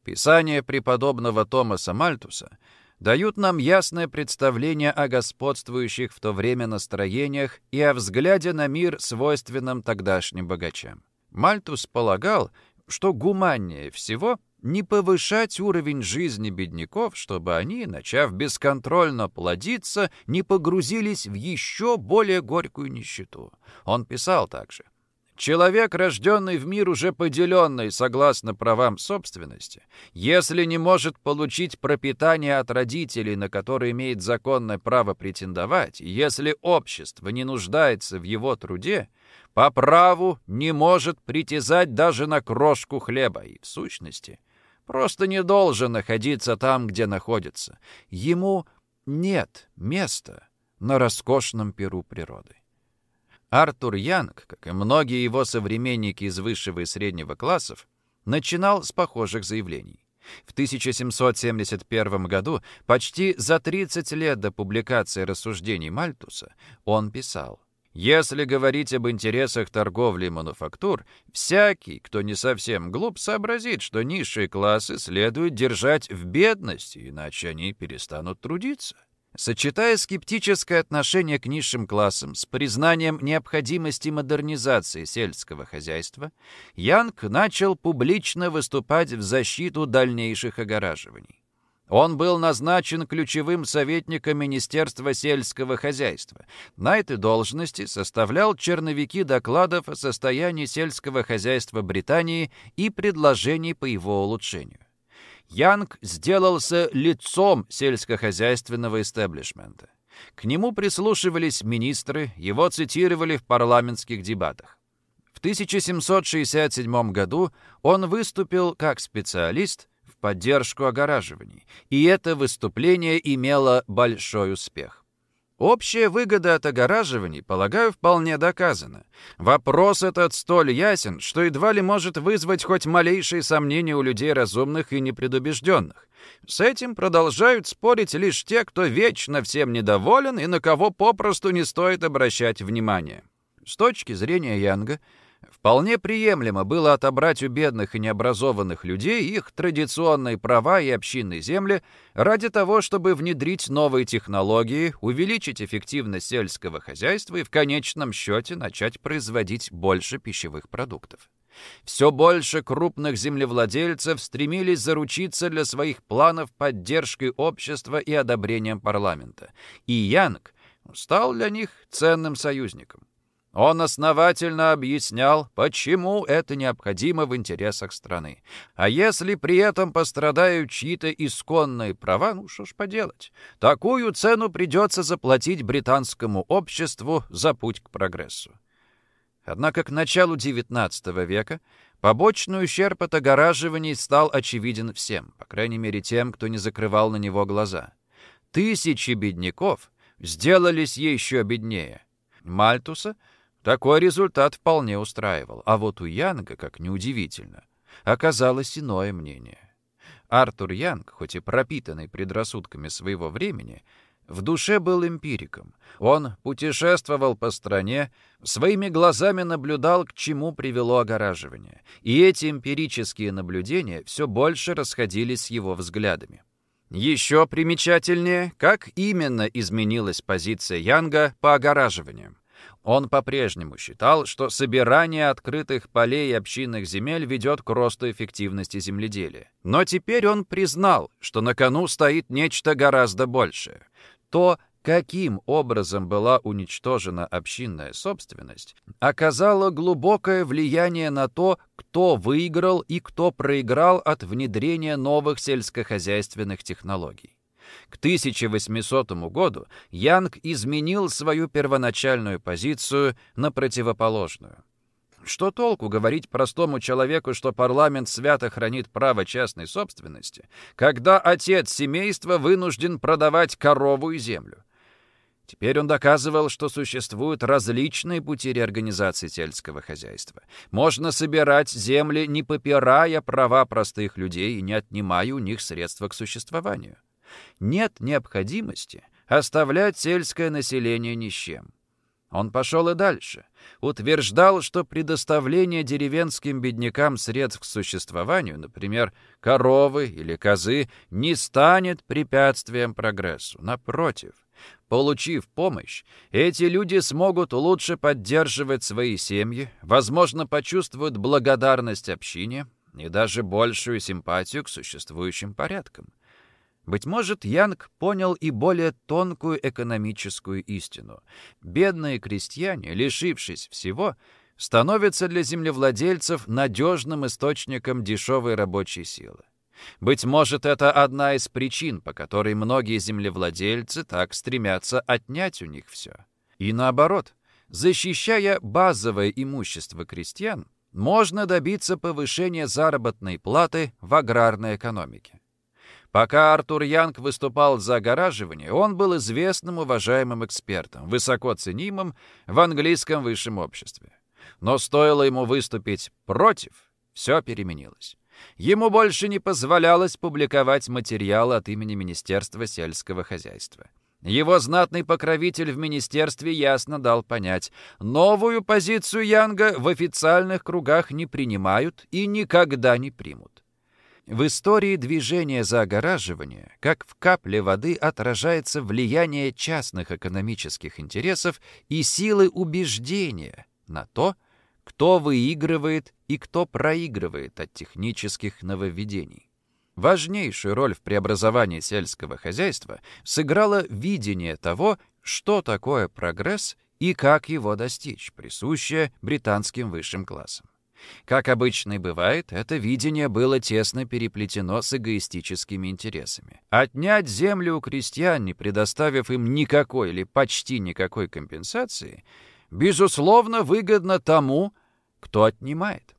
Писания преподобного Томаса Мальтуса дают нам ясное представление о господствующих в то время настроениях и о взгляде на мир, свойственном тогдашним богачам. Мальтус полагал, что гуманнее всего — не повышать уровень жизни бедняков, чтобы они, начав бесконтрольно плодиться, не погрузились в еще более горькую нищету. Он писал также. Человек, рожденный в мир, уже поделенный согласно правам собственности, если не может получить пропитание от родителей, на которые имеет законное право претендовать, если общество не нуждается в его труде, по праву не может притязать даже на крошку хлеба и, в сущности, просто не должен находиться там, где находится. Ему нет места на роскошном перу природы. Артур Янг, как и многие его современники из высшего и среднего классов, начинал с похожих заявлений. В 1771 году, почти за 30 лет до публикации рассуждений Мальтуса, он писал «Если говорить об интересах торговли и мануфактур, всякий, кто не совсем глуп, сообразит, что низшие классы следует держать в бедности, иначе они перестанут трудиться». Сочетая скептическое отношение к низшим классам с признанием необходимости модернизации сельского хозяйства, Янг начал публично выступать в защиту дальнейших огораживаний. Он был назначен ключевым советником Министерства сельского хозяйства. На этой должности составлял черновики докладов о состоянии сельского хозяйства Британии и предложений по его улучшению. Янг сделался лицом сельскохозяйственного истеблишмента. К нему прислушивались министры, его цитировали в парламентских дебатах. В 1767 году он выступил как специалист поддержку огораживаний, и это выступление имело большой успех. Общая выгода от огораживаний, полагаю, вполне доказана. Вопрос этот столь ясен, что едва ли может вызвать хоть малейшие сомнения у людей разумных и непредубежденных. С этим продолжают спорить лишь те, кто вечно всем недоволен и на кого попросту не стоит обращать внимание. С точки зрения Янга, Вполне приемлемо было отобрать у бедных и необразованных людей их традиционные права и общинные земли ради того, чтобы внедрить новые технологии, увеличить эффективность сельского хозяйства и в конечном счете начать производить больше пищевых продуктов. Все больше крупных землевладельцев стремились заручиться для своих планов поддержкой общества и одобрением парламента. И Янг стал для них ценным союзником. Он основательно объяснял, почему это необходимо в интересах страны. А если при этом пострадают чьи-то исконные права, ну что ж поделать. Такую цену придется заплатить британскому обществу за путь к прогрессу. Однако к началу XIX века побочный ущерб от огораживаний стал очевиден всем, по крайней мере тем, кто не закрывал на него глаза. Тысячи бедняков сделались еще беднее. Мальтуса — такой результат вполне устраивал, а вот у Янга, как неудивительно, оказалось иное мнение. Артур Янг, хоть и пропитанный предрассудками своего времени, в душе был эмпириком. Он путешествовал по стране, своими глазами наблюдал, к чему привело огораживание. И эти эмпирические наблюдения все больше расходились с его взглядами. Еще примечательнее, как именно изменилась позиция Янга по огораживаниям. Он по-прежнему считал, что собирание открытых полей и общинных земель ведет к росту эффективности земледелия. Но теперь он признал, что на кону стоит нечто гораздо большее. То, каким образом была уничтожена общинная собственность, оказало глубокое влияние на то, кто выиграл и кто проиграл от внедрения новых сельскохозяйственных технологий. К 1800 году Янг изменил свою первоначальную позицию на противоположную. Что толку говорить простому человеку, что парламент свято хранит право частной собственности, когда отец семейства вынужден продавать корову и землю? Теперь он доказывал, что существуют различные пути реорганизации сельского хозяйства. Можно собирать земли, не попирая права простых людей и не отнимая у них средства к существованию нет необходимости оставлять сельское население ни с чем. Он пошел и дальше. Утверждал, что предоставление деревенским беднякам средств к существованию, например, коровы или козы, не станет препятствием прогрессу. Напротив, получив помощь, эти люди смогут лучше поддерживать свои семьи, возможно, почувствуют благодарность общине и даже большую симпатию к существующим порядкам. Быть может, Янг понял и более тонкую экономическую истину. Бедные крестьяне, лишившись всего, становится для землевладельцев надежным источником дешевой рабочей силы. Быть может, это одна из причин, по которой многие землевладельцы так стремятся отнять у них все. И наоборот, защищая базовое имущество крестьян, можно добиться повышения заработной платы в аграрной экономике. Пока Артур Янг выступал за огораживание, он был известным уважаемым экспертом, высоко ценимым в английском высшем обществе. Но стоило ему выступить против, все переменилось. Ему больше не позволялось публиковать материалы от имени Министерства сельского хозяйства. Его знатный покровитель в министерстве ясно дал понять, новую позицию Янга в официальных кругах не принимают и никогда не примут. В истории движения за огораживание, как в капле воды, отражается влияние частных экономических интересов и силы убеждения на то, кто выигрывает и кто проигрывает от технических нововведений. Важнейшую роль в преобразовании сельского хозяйства сыграло видение того, что такое прогресс и как его достичь, присущее британским высшим классам. Как обычно и бывает, это видение было тесно переплетено с эгоистическими интересами. Отнять землю у крестьян, не предоставив им никакой или почти никакой компенсации, безусловно, выгодно тому, кто отнимает.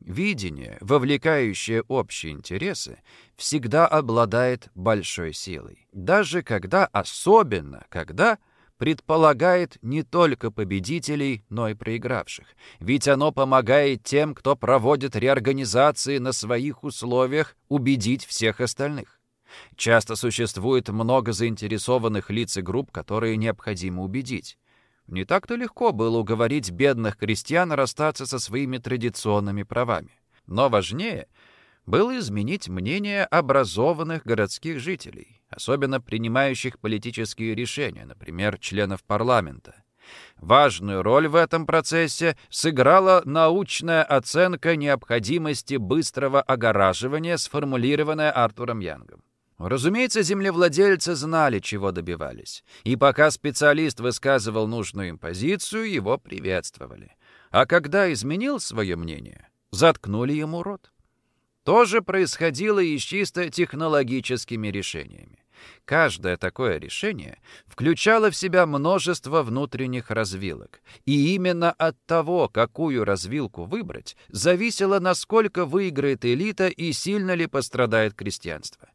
Видение, вовлекающее общие интересы, всегда обладает большой силой. Даже когда, особенно когда, предполагает не только победителей, но и проигравших. Ведь оно помогает тем, кто проводит реорганизации на своих условиях, убедить всех остальных. Часто существует много заинтересованных лиц и групп, которые необходимо убедить. Не так-то легко было уговорить бедных крестьян расстаться со своими традиционными правами. Но важнее было изменить мнение образованных городских жителей, особенно принимающих политические решения, например, членов парламента. Важную роль в этом процессе сыграла научная оценка необходимости быстрого огораживания, сформулированная Артуром Янгом. Разумеется, землевладельцы знали, чего добивались. И пока специалист высказывал нужную им позицию, его приветствовали. А когда изменил свое мнение, заткнули ему рот. То же происходило и с чисто технологическими решениями. Каждое такое решение включало в себя множество внутренних развилок. И именно от того, какую развилку выбрать, зависело, насколько выиграет элита и сильно ли пострадает крестьянство.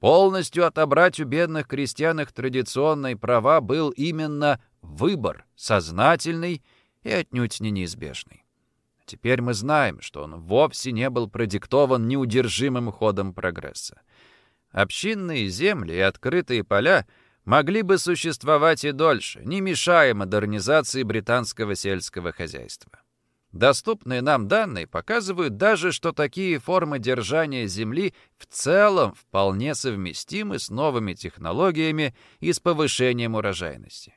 Полностью отобрать у бедных крестьян их традиционные права был именно выбор, сознательный и отнюдь не неизбежный. Теперь мы знаем, что он вовсе не был продиктован неудержимым ходом прогресса. Общинные земли и открытые поля могли бы существовать и дольше, не мешая модернизации британского сельского хозяйства. Доступные нам данные показывают даже, что такие формы держания Земли в целом вполне совместимы с новыми технологиями и с повышением урожайности.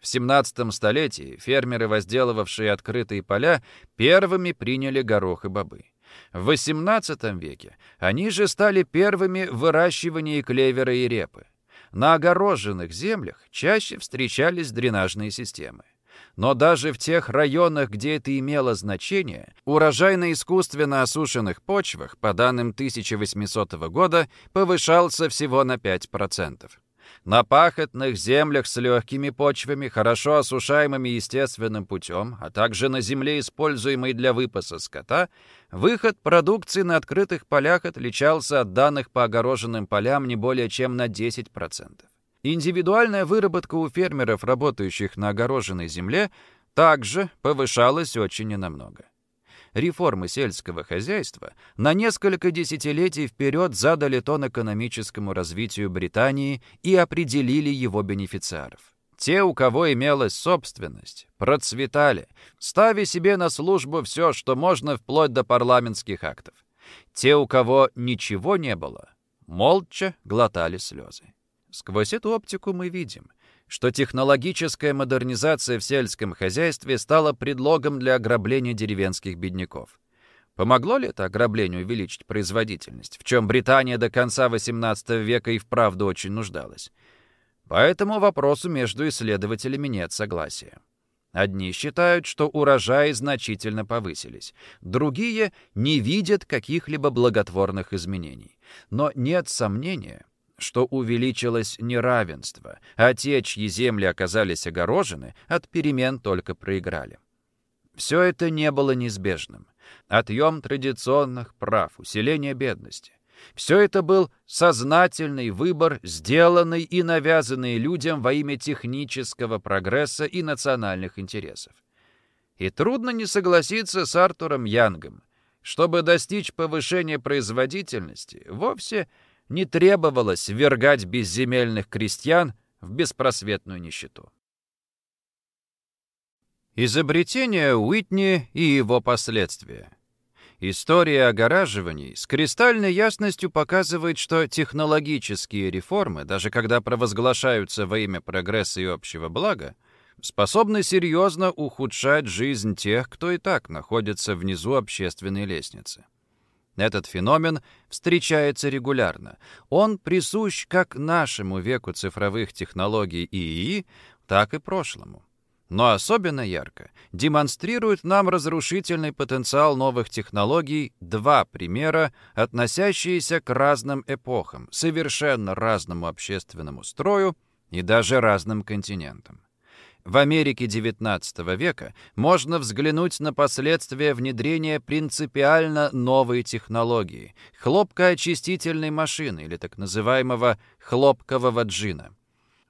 В 17 столетии фермеры, возделывавшие открытые поля, первыми приняли горох и бобы. В XVIII веке они же стали первыми в выращивании клевера и репы. На огороженных землях чаще встречались дренажные системы. Но даже в тех районах, где это имело значение, урожай на искусственно осушенных почвах, по данным 1800 года, повышался всего на 5%. На пахотных землях с легкими почвами, хорошо осушаемыми естественным путем, а также на земле, используемой для выпаса скота, выход продукции на открытых полях отличался от данных по огороженным полям не более чем на 10%. Индивидуальная выработка у фермеров, работающих на огороженной земле, также повышалась очень ненамного. Реформы сельского хозяйства на несколько десятилетий вперед задали тон экономическому развитию Британии и определили его бенефициаров. Те, у кого имелась собственность, процветали, ставя себе на службу все, что можно, вплоть до парламентских актов. Те, у кого ничего не было, молча глотали слезы. Сквозь эту оптику мы видим, что технологическая модернизация в сельском хозяйстве стала предлогом для ограбления деревенских бедняков. Помогло ли это ограблению увеличить производительность, в чем Британия до конца XVIII века и вправду очень нуждалась? По этому вопросу между исследователями нет согласия. Одни считают, что урожаи значительно повысились, другие не видят каких-либо благотворных изменений. Но нет сомнения, что увеличилось неравенство, а те, чьи земли оказались огорожены, от перемен только проиграли. Все это не было неизбежным. Отъем традиционных прав, усиление бедности. Все это был сознательный выбор, сделанный и навязанный людям во имя технического прогресса и национальных интересов. И трудно не согласиться с Артуром Янгом. Чтобы достичь повышения производительности, вовсе не требовалось ввергать безземельных крестьян в беспросветную нищету. Изобретение Уитни и его последствия. История огораживаний с кристальной ясностью показывает, что технологические реформы, даже когда провозглашаются во имя прогресса и общего блага, способны серьезно ухудшать жизнь тех, кто и так находится внизу общественной лестницы. Этот феномен встречается регулярно. Он присущ как нашему веку цифровых технологий и ИИ, так и прошлому. Но особенно ярко демонстрирует нам разрушительный потенциал новых технологий два примера, относящиеся к разным эпохам, совершенно разному общественному строю и даже разным континентам. В Америке XIX века можно взглянуть на последствия внедрения принципиально новой технологии – хлопкоочистительной машины или так называемого хлопкового джина.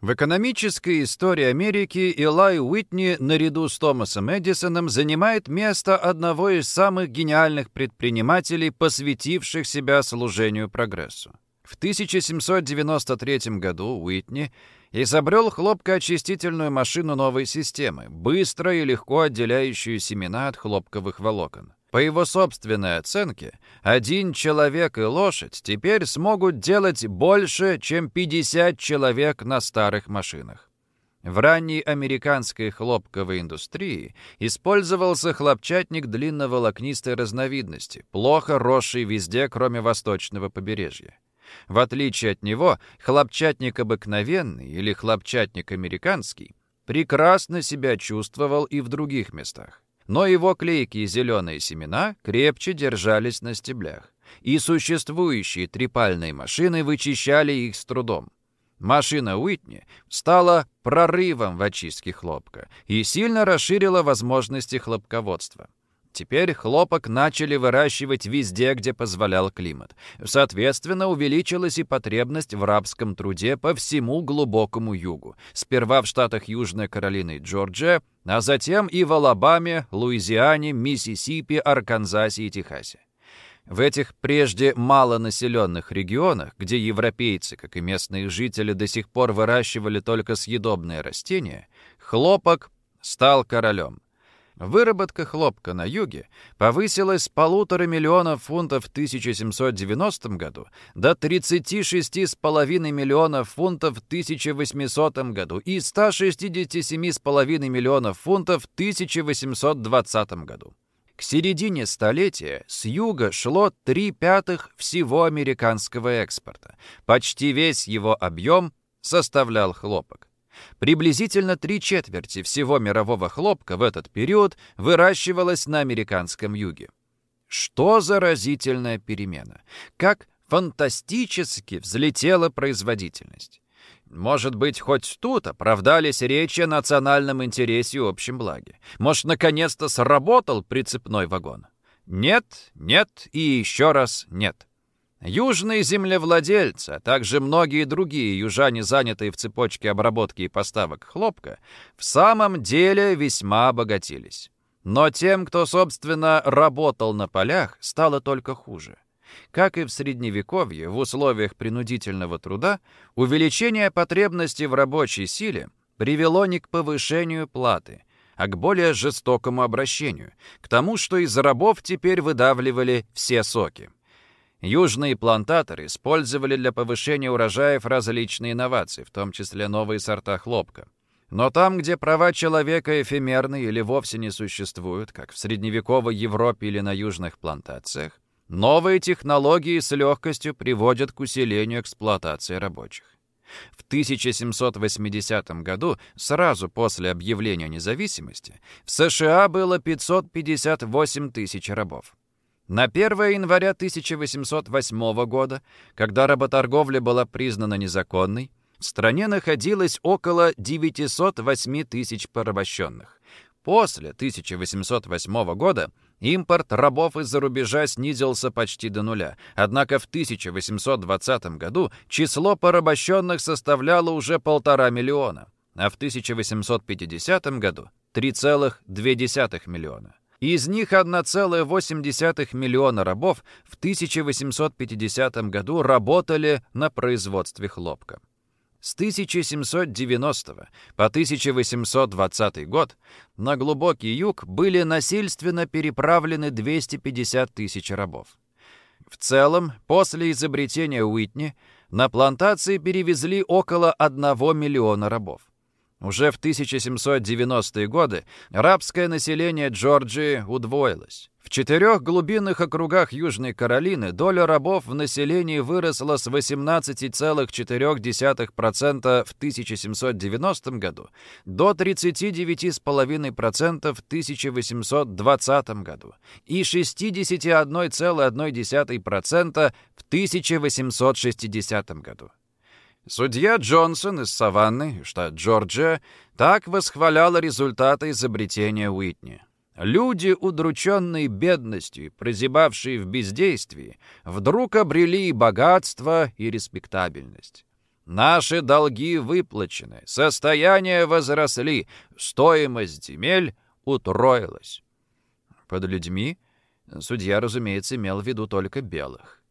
В экономической истории Америки Илай Уитни наряду с Томасом Эдисоном занимает место одного из самых гениальных предпринимателей, посвятивших себя служению прогрессу. В 1793 году Уитни изобрел хлопкоочистительную машину новой системы, быстро и легко отделяющую семена от хлопковых волокон. По его собственной оценке, один человек и лошадь теперь смогут делать больше, чем 50 человек на старых машинах. В ранней американской хлопковой индустрии использовался хлопчатник длинноволокнистой разновидности, плохо росший везде, кроме восточного побережья. В отличие от него, хлопчатник обыкновенный или хлопчатник американский прекрасно себя чувствовал и в других местах. Но его клейкие зеленые семена крепче держались на стеблях, и существующие трипальные машины вычищали их с трудом. Машина Уитни стала прорывом в очистке хлопка и сильно расширила возможности хлопководства. Теперь хлопок начали выращивать везде, где позволял климат. Соответственно, увеличилась и потребность в рабском труде по всему глубокому югу. Сперва в штатах Южная Каролина и Джорджия, а затем и в Алабаме, Луизиане, Миссисипи, Арканзасе и Техасе. В этих прежде малонаселенных регионах, где европейцы, как и местные жители, до сих пор выращивали только съедобные растения, хлопок стал королем. Выработка хлопка на юге повысилась с полутора миллионов фунтов в 1790 году до 36,5 миллионов фунтов в 1800 году и 167,5 миллионов фунтов в 1820 году. К середине столетия с юга шло три пятых всего американского экспорта. Почти весь его объем составлял хлопок. Приблизительно три четверти всего мирового хлопка в этот период выращивалось на американском юге. Что за разительная перемена! Как фантастически взлетела производительность! Может быть, хоть тут оправдались речи о национальном интересе и общем благе. Может, наконец-то сработал прицепной вагон? Нет, нет и еще раз нет. Южные землевладельцы, а также многие другие южане, занятые в цепочке обработки и поставок хлопка, в самом деле весьма обогатились. Но тем, кто, собственно, работал на полях, стало только хуже. Как и в Средневековье, в условиях принудительного труда, увеличение потребности в рабочей силе привело не к повышению платы, а к более жестокому обращению, к тому, что из рабов теперь выдавливали все соки. Южные плантаторы использовали для повышения урожаев различные инновации, в том числе новые сорта хлопка. Но там, где права человека эфемерны или вовсе не существуют, как в средневековой Европе или на южных плантациях, новые технологии с легкостью приводят к усилению эксплуатации рабочих. В 1780 году, сразу после объявления независимости, в США было 558 тысяч рабов. На 1 января 1808 года, когда работорговля была признана незаконной, в стране находилось около 908 тысяч порабощенных. После 1808 года импорт рабов из-за рубежа снизился почти до нуля, однако в 1820 году число порабощенных составляло уже полтора миллиона, а в 1850 году 3,2 миллиона. Из них 1,8 миллиона рабов в 1850 году работали на производстве хлопка. С 1790 по 1820 год на глубокий юг были насильственно переправлены 250 тысяч рабов. В целом, после изобретения Уитни на плантации перевезли около 1 миллиона рабов. Уже в 1790-е годы рабское население Джорджии удвоилось. В четырех глубинных округах Южной Каролины доля рабов в населении выросла с 18,4% в 1790 году до 39,5% в 1820 году и 61,1% в 1860 году. Судья Джонсон из Саванны, штат Джорджия, так восхвалял результаты изобретения Уитни. Люди, удрученные бедностью прозябавшие в бездействии, вдруг обрели и богатство, и респектабельность. Наши долги выплачены, состояния возросли, стоимость земель утроилась. Под людьми судья, разумеется, имел в виду только белых.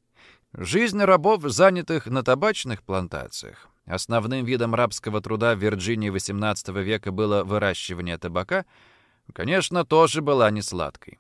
Жизнь рабов, занятых на табачных плантациях, основным видом рабского труда в Вирджинии XVIII века было выращивание табака, конечно, тоже была не сладкой.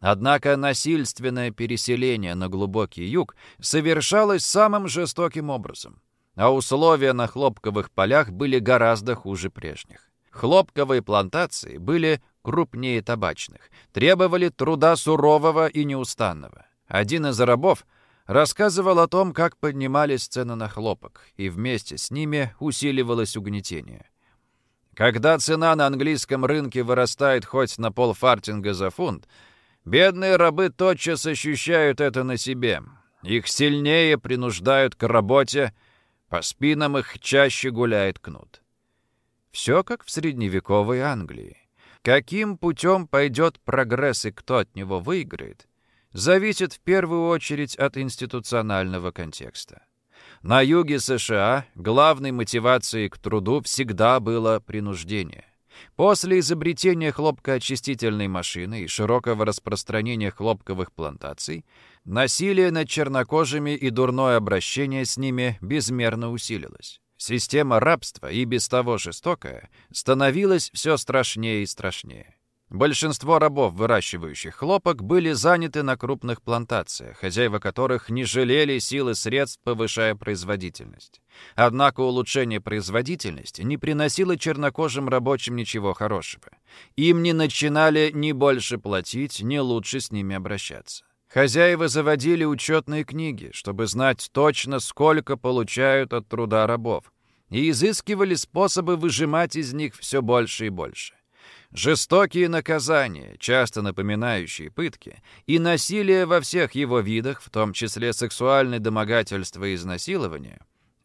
Однако насильственное переселение на глубокий юг совершалось самым жестоким образом, а условия на хлопковых полях были гораздо хуже прежних. Хлопковые плантации были крупнее табачных, требовали труда сурового и неустанного. Один из рабов — рассказывал о том, как поднимались цены на хлопок, и вместе с ними усиливалось угнетение. Когда цена на английском рынке вырастает хоть на полфартинга за фунт, бедные рабы тотчас ощущают это на себе. Их сильнее принуждают к работе, по спинам их чаще гуляет кнут. Все как в средневековой Англии. Каким путем пойдет прогресс и кто от него выиграет, зависит в первую очередь от институционального контекста. На юге США главной мотивацией к труду всегда было принуждение. После изобретения хлопкоочистительной машины и широкого распространения хлопковых плантаций, насилие над чернокожими и дурное обращение с ними безмерно усилилось. Система рабства, и без того жестокая, становилась все страшнее и страшнее. Большинство рабов, выращивающих хлопок, были заняты на крупных плантациях, хозяева которых не жалели силы средств, повышая производительность. Однако улучшение производительности не приносило чернокожим рабочим ничего хорошего. Им не начинали ни больше платить, ни лучше с ними обращаться. Хозяева заводили учетные книги, чтобы знать точно, сколько получают от труда рабов, и изыскивали способы выжимать из них все больше и больше. Жестокие наказания, часто напоминающие пытки, и насилие во всех его видах, в том числе сексуальное домогательство и изнасилование,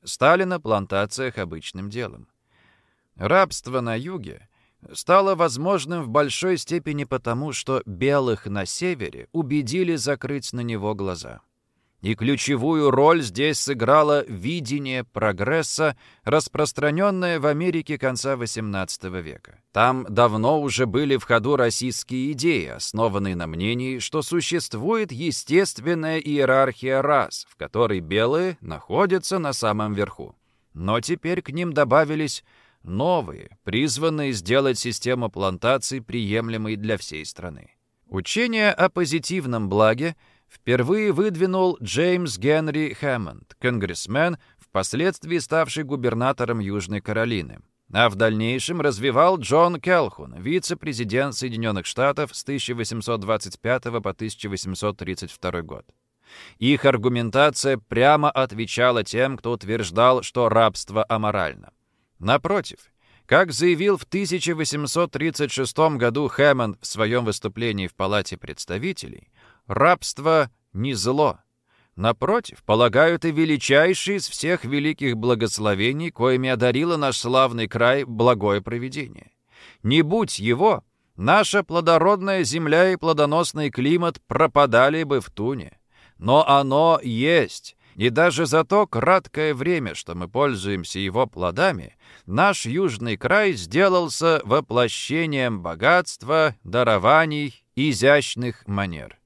стали на плантациях обычным делом. Рабство на юге стало возможным в большой степени потому, что белых на севере убедили закрыть на него глаза. И ключевую роль здесь сыграло видение прогресса, распространенное в Америке конца XVIII века. Там давно уже были в ходу российские идеи, основанные на мнении, что существует естественная иерархия рас, в которой белые находятся на самом верху. Но теперь к ним добавились новые, призванные сделать систему плантаций приемлемой для всей страны. Учение о позитивном благе – впервые выдвинул Джеймс Генри Хэммонд, конгрессмен, впоследствии ставший губернатором Южной Каролины. А в дальнейшем развивал Джон Келхун, вице-президент Соединенных Штатов с 1825 по 1832 год. Их аргументация прямо отвечала тем, кто утверждал, что рабство аморально. Напротив, как заявил в 1836 году Хэммонд в своем выступлении в Палате представителей, рабство не зло. Напротив, полагают и величайшие из всех великих благословений, коими одарило наш славный край благое провидение. Не будь его, наша плодородная земля и плодоносный климат пропадали бы в туне. Но оно есть, и даже за то краткое время, что мы пользуемся его плодами, наш южный край сделался воплощением богатства, дарований, изящных манер.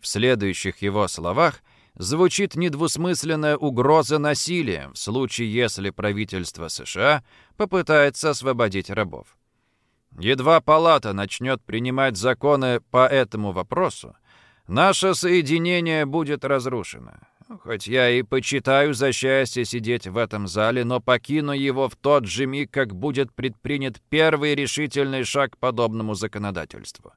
В следующих его словах звучит недвусмысленная угроза насилием в случае, если правительство США попытается освободить рабов. Едва палата начнет принимать законы по этому вопросу, наше соединение будет разрушено. Хоть я и почитаю за счастье сидеть в этом зале, но покину его в тот же миг, как будет предпринят первый решительный шаг к подобному законодательству.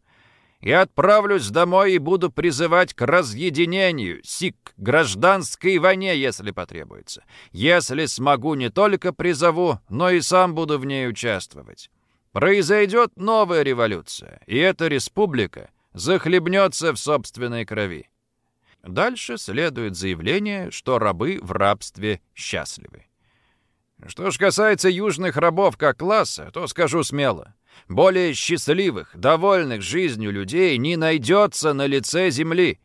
Я отправлюсь домой и буду призывать к разъединению, сик, гражданской войне, если потребуется. Если смогу, не только призову, но и сам буду в ней участвовать. Произойдет новая революция, и эта республика захлебнется в собственной крови. Дальше следует заявление, что рабы в рабстве счастливы. Что ж касается южных рабов как класса, то скажу смело. Более счастливых, довольных жизнью людей не найдется на лице земли.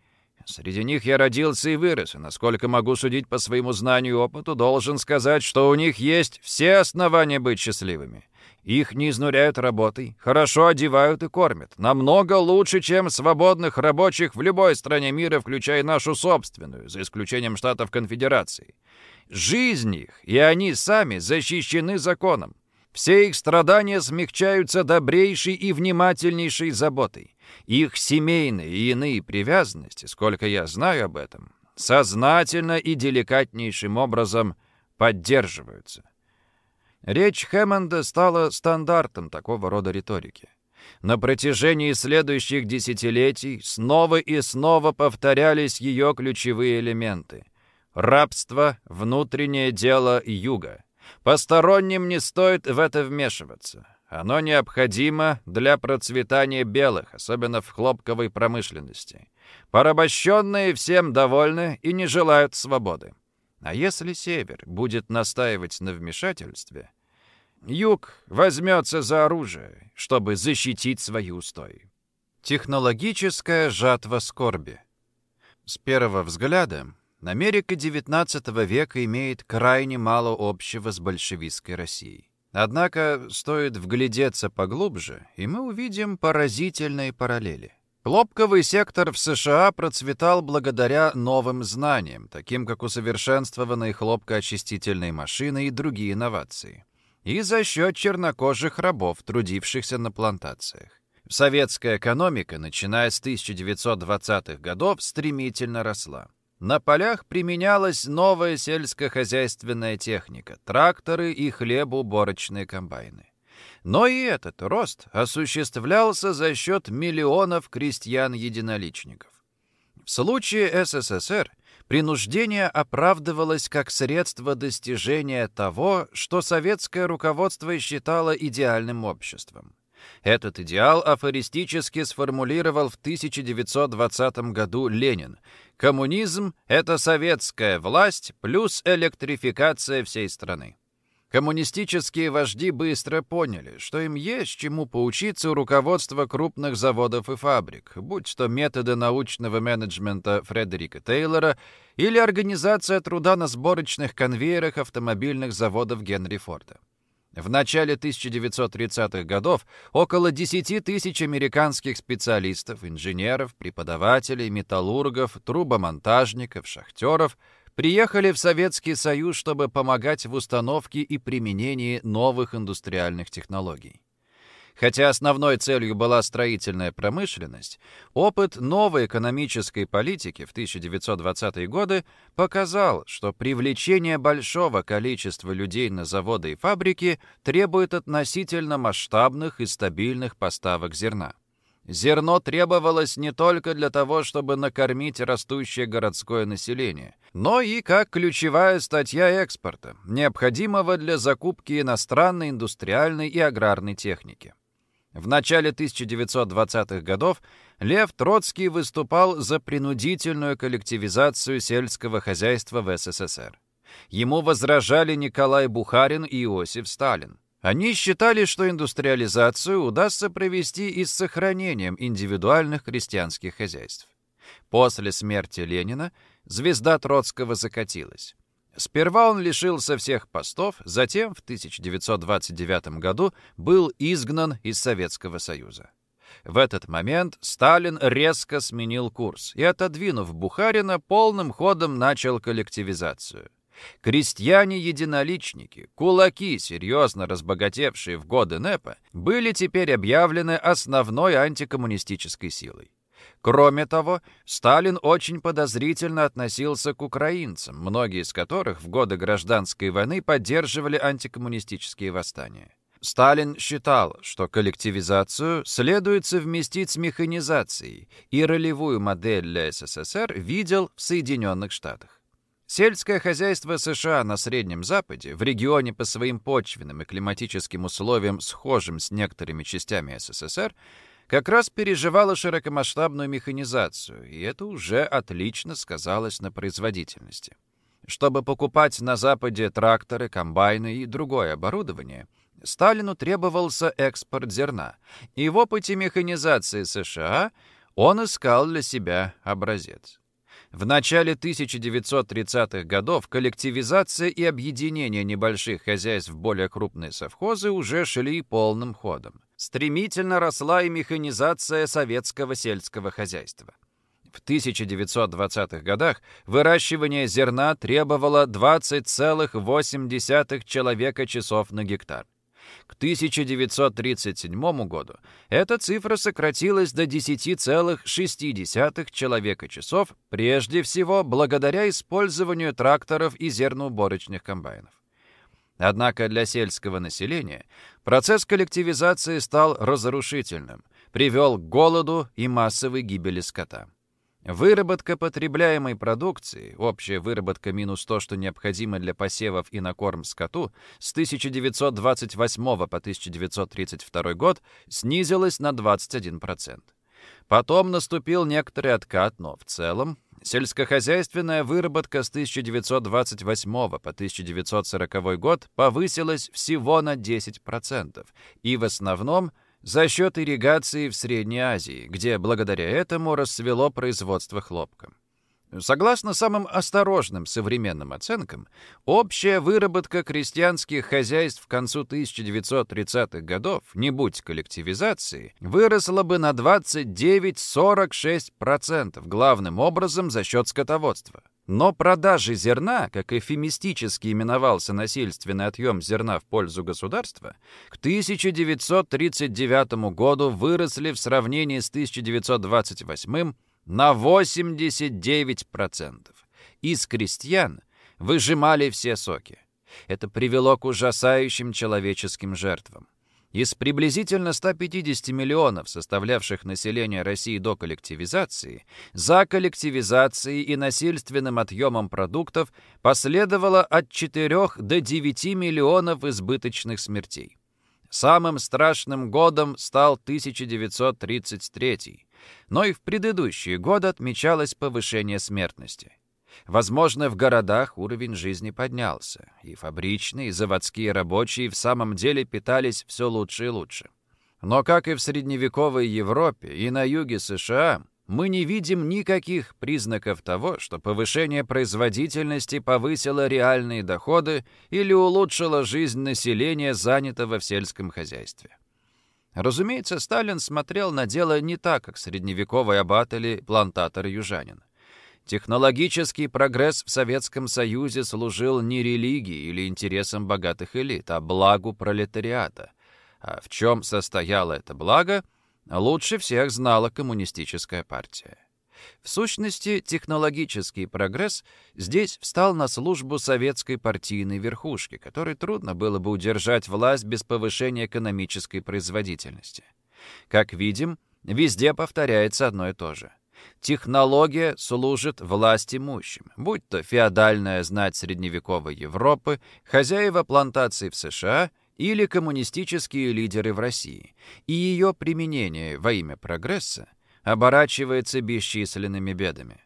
Среди них я родился и вырос, и, насколько могу судить по своему знанию и опыту, должен сказать, что у них есть все основания быть счастливыми. Их не изнуряют работой, хорошо одевают и кормят. Намного лучше, чем свободных рабочих в любой стране мира, включая нашу собственную, за исключением штатов конфедерации. Жизнь их, и они сами защищены законом. Все их страдания смягчаются добрейшей и внимательнейшей заботой. Их семейные и иные привязанности, сколько я знаю об этом, сознательно и деликатнейшим образом поддерживаются. Речь Хэммонда стала стандартом такого рода риторики. На протяжении следующих десятилетий снова и снова повторялись ее ключевые элементы. Рабство — внутреннее дело юга. Посторонним не стоит в это вмешиваться. Оно необходимо для процветания белых, особенно в хлопковой промышленности. Порабощенные всем довольны и не желают свободы. А если Север будет настаивать на вмешательстве, Юг возьмется за оружие, чтобы защитить свои устои. Технологическая жатва скорби. С первого взгляда Америка XIX века имеет крайне мало общего с большевистской Россией. Однако стоит вглядеться поглубже, и мы увидим поразительные параллели. Хлопковый сектор в США процветал благодаря новым знаниям, таким как усовершенствованные хлопкоочистительные машины и другие инновации. И за счет чернокожих рабов, трудившихся на плантациях. Советская экономика, начиная с 1920-х годов, стремительно росла. На полях применялась новая сельскохозяйственная техника, тракторы и хлебоуборочные комбайны. Но и этот рост осуществлялся за счет миллионов крестьян-единоличников. В случае СССР принуждение оправдывалось как средство достижения того, что советское руководство считало идеальным обществом. Этот идеал афористически сформулировал в 1920 году Ленин. Коммунизм — это советская власть плюс электрификация всей страны. Коммунистические вожди быстро поняли, что им есть чему поучиться у руководства крупных заводов и фабрик, будь то методы научного менеджмента Фредерика Тейлора или организация труда на сборочных конвейерах автомобильных заводов Генри Форда. В начале 1930-х годов около 10 тысяч американских специалистов, инженеров, преподавателей, металлургов, трубомонтажников, шахтеров – приехали в Советский Союз, чтобы помогать в установке и применении новых индустриальных технологий. Хотя основной целью была строительная промышленность, опыт новой экономической политики в 1920-е годы показал, что привлечение большого количества людей на заводы и фабрики требует относительно масштабных и стабильных поставок зерна. Зерно требовалось не только для того, чтобы накормить растущее городское население, но и как ключевая статья экспорта, необходимого для закупки иностранной индустриальной и аграрной техники. В начале 1920-х годов Лев Троцкий выступал за принудительную коллективизацию сельского хозяйства в СССР. Ему возражали Николай Бухарин и Иосиф Сталин. Они считали, что индустриализацию удастся провести и с сохранением индивидуальных крестьянских хозяйств. После смерти Ленина звезда Троцкого закатилась. Сперва он лишился всех постов, затем в 1929 году был изгнан из Советского Союза. В этот момент Сталин резко сменил курс и, отодвинув Бухарина, полным ходом начал коллективизацию. Крестьяне-единоличники, кулаки, серьезно разбогатевшие в годы НЭПа, были теперь объявлены основной антикоммунистической силой. Кроме того, Сталин очень подозрительно относился к украинцам, многие из которых в годы гражданской войны поддерживали антикоммунистические восстания. Сталин считал, что коллективизацию следует совместить с механизацией, и ролевую модель для СССР видел в Соединенных Штатах. Сельское хозяйство США на Среднем Западе, в регионе по своим почвенным и климатическим условиям схожим с некоторыми частями СССР, как раз переживало широкомасштабную механизацию, и это уже отлично сказалось на производительности. Чтобы покупать на Западе тракторы, комбайны и другое оборудование, Сталину требовался экспорт зерна, и в опыте механизации США он искал для себя образец. В начале 1930-х годов коллективизация и объединение небольших хозяйств в более крупные совхозы уже шли полным ходом. Стремительно росла и механизация советского сельского хозяйства. В 1920-х годах выращивание зерна требовало 20,8 человека часов на гектар. К 1937 году эта цифра сократилась до 10,6 человека часов, прежде всего благодаря использованию тракторов и зерноуборочных комбайнов. Однако для сельского населения процесс коллективизации стал разрушительным, привел к голоду и массовой гибели скота. Выработка потребляемой продукции, общая выработка минус то, что необходимо для посевов и на корм скоту, с 1928 по 1932 год снизилась на 21%. Потом наступил некоторый откат, но в целом сельскохозяйственная выработка с 1928 по 1940 год повысилась всего на 10%, и в основном – за счет ирригации в Средней Азии, где благодаря этому расцвело производство хлопка. Согласно самым осторожным современным оценкам, общая выработка крестьянских хозяйств к концу 1930-х годов, не будь коллективизации, выросла бы на 29-46%, главным образом за счет скотоводства. Но продажи зерна, как эфемистически именовался насильственный отъем зерна в пользу государства, к 1939 году выросли в сравнении с 1928 на 89%. Из крестьян выжимали все соки. Это привело к ужасающим человеческим жертвам. Из приблизительно 150 миллионов, составлявших население России до коллективизации, за коллективизацией и насильственным отъемом продуктов последовало от 4 до 9 миллионов избыточных смертей. Самым страшным годом стал 1933, но и в предыдущие годы отмечалось повышение смертности. Возможно, в городах уровень жизни поднялся, и фабричные, и заводские рабочие в самом деле питались все лучше и лучше. Но, как и в средневековой Европе и на юге США, мы не видим никаких признаков того, что повышение производительности повысило реальные доходы или улучшило жизнь населения, занятого в сельском хозяйстве. Разумеется, Сталин смотрел на дело не так, как средневековый аббат или плантатор-южанин. Технологический прогресс в Советском Союзе служил не религии или интересам богатых элит, а благу пролетариата. А в чем состояло это благо, лучше всех знала коммунистическая партия. В сущности, технологический прогресс здесь встал на службу советской партийной верхушки, которой трудно было бы удержать власть без повышения экономической производительности. Как видим, Везде повторяется одно и то же. Технология служит власть имущим, будь то феодальная знать средневековой Европы, хозяева плантаций в США или коммунистические лидеры в России, и ее применение во имя прогресса оборачивается бесчисленными бедами.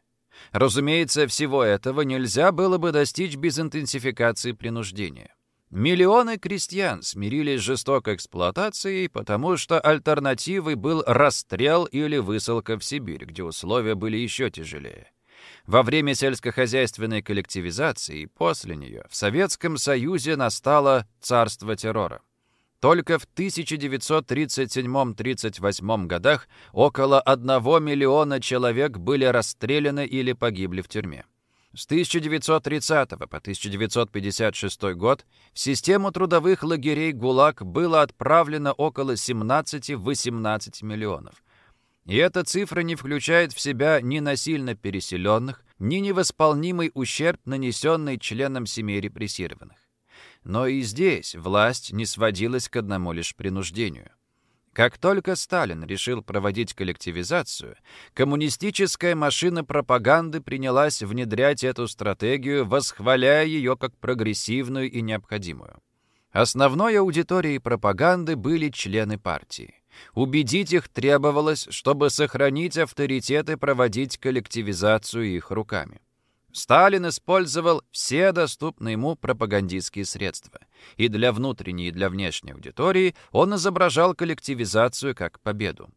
Разумеется, всего этого нельзя было бы достичь без интенсификации принуждения. Миллионы крестьян смирились с жестокой эксплуатацией, потому что альтернативой был расстрел или высылка в Сибирь, где условия были еще тяжелее. Во время сельскохозяйственной коллективизации и после нее в Советском Союзе настало царство террора. Только в 1937-38 годах около 1 миллиона человек были расстреляны или погибли в тюрьме. С 1930 по 1956 год в систему трудовых лагерей ГУЛАГ было отправлено около 17-18 миллионов. И эта цифра не включает в себя ни насильно переселенных, ни невосполнимый ущерб, нанесенный членам семей репрессированных. Но и здесь власть не сводилась к одному лишь принуждению. Как только Сталин решил проводить коллективизацию, коммунистическая машина пропаганды принялась внедрять эту стратегию, восхваляя ее как прогрессивную и необходимую. Основной аудиторией пропаганды были члены партии. Убедить их требовалось, чтобы сохранить авторитет и проводить коллективизацию их руками. Сталин использовал все доступные ему пропагандистские средства. И для внутренней, и для внешней аудитории он изображал коллективизацию как победу.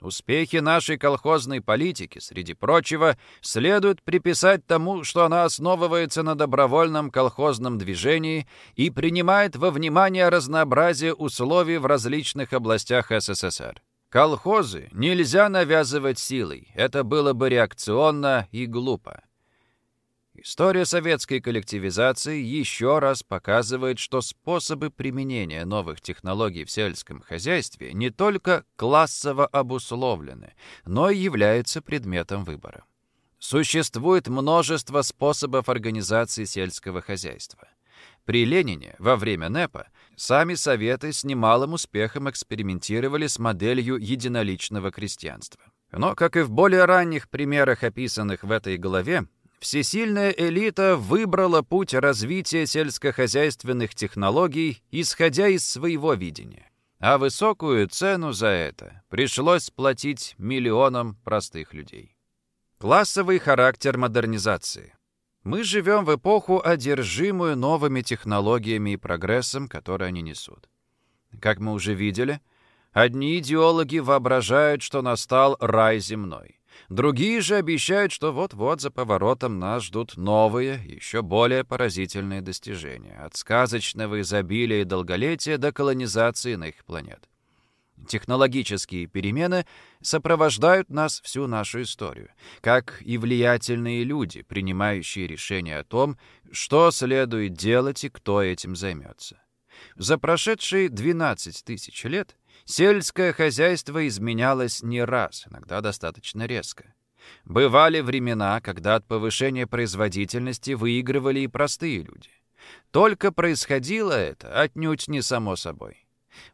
Успехи нашей колхозной политики, среди прочего, следует приписать тому, что она основывается на добровольном колхозном движении и принимает во внимание разнообразие условий в различных областях СССР. Колхозы нельзя навязывать силой, это было бы реакционно и глупо. История советской коллективизации еще раз показывает, что способы применения новых технологий в сельском хозяйстве не только классово обусловлены, но и являются предметом выбора. Существует множество способов организации сельского хозяйства. При Ленине во время НЭПа сами Советы с немалым успехом экспериментировали с моделью единоличного крестьянства. Но, как и в более ранних примерах, описанных в этой главе, Всесильная элита выбрала путь развития сельскохозяйственных технологий, исходя из своего видения. А высокую цену за это пришлось платить миллионам простых людей. Классовый характер модернизации. Мы живем в эпоху, одержимую новыми технологиями и прогрессом, который они несут. Как мы уже видели, одни идеологи воображают, что настал рай земной. Другие же обещают, что вот-вот за поворотом нас ждут новые, еще более поразительные достижения, от сказочного изобилия и долголетия до колонизации их планет. Технологические перемены сопровождают нас всю нашу историю, как и влиятельные люди, принимающие решения о том, что следует делать и кто этим займется. За прошедшие 12 тысяч лет Сельское хозяйство изменялось не раз, иногда достаточно резко. Бывали времена, когда от повышения производительности выигрывали и простые люди. Только происходило это отнюдь не само собой.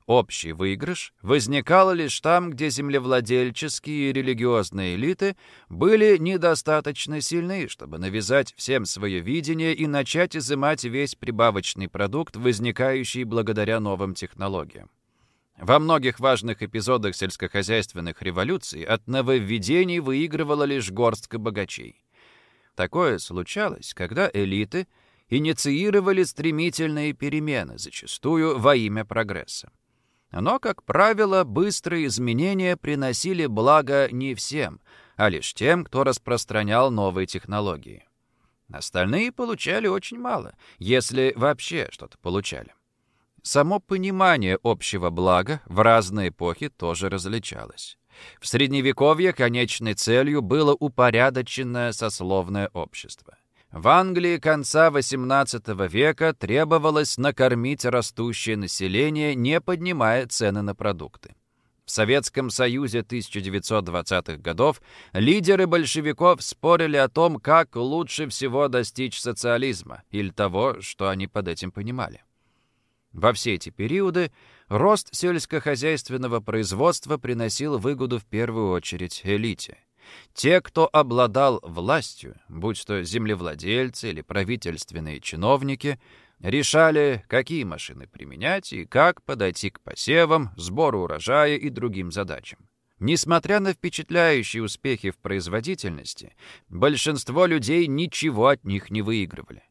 Общий выигрыш возникал лишь там, где землевладельческие и религиозные элиты были недостаточно сильны, чтобы навязать всем свое видение и начать изымать весь прибавочный продукт, возникающий благодаря новым технологиям. Во многих важных эпизодах сельскохозяйственных революций от нововведений выигрывала лишь горстка богачей. Такое случалось, когда элиты инициировали стремительные перемены, зачастую во имя прогресса. Но, как правило, быстрые изменения приносили благо не всем, а лишь тем, кто распространял новые технологии. Остальные получали очень мало, если вообще что-то получали. Само понимание общего блага в разные эпохи тоже различалось. В Средневековье конечной целью было упорядоченное сословное общество. В Англии конца XVIII века требовалось накормить растущее население, не поднимая цены на продукты. В Советском Союзе 1920-х годов лидеры большевиков спорили о том, как лучше всего достичь социализма или того, что они под этим понимали. Во все эти периоды рост сельскохозяйственного производства приносил выгоду в первую очередь элите. Те, кто обладал властью, будь то землевладельцы или правительственные чиновники, решали, какие машины применять и как подойти к посевам, сбору урожая и другим задачам. Несмотря на впечатляющие успехи в производительности, большинство людей ничего от них не выигрывали.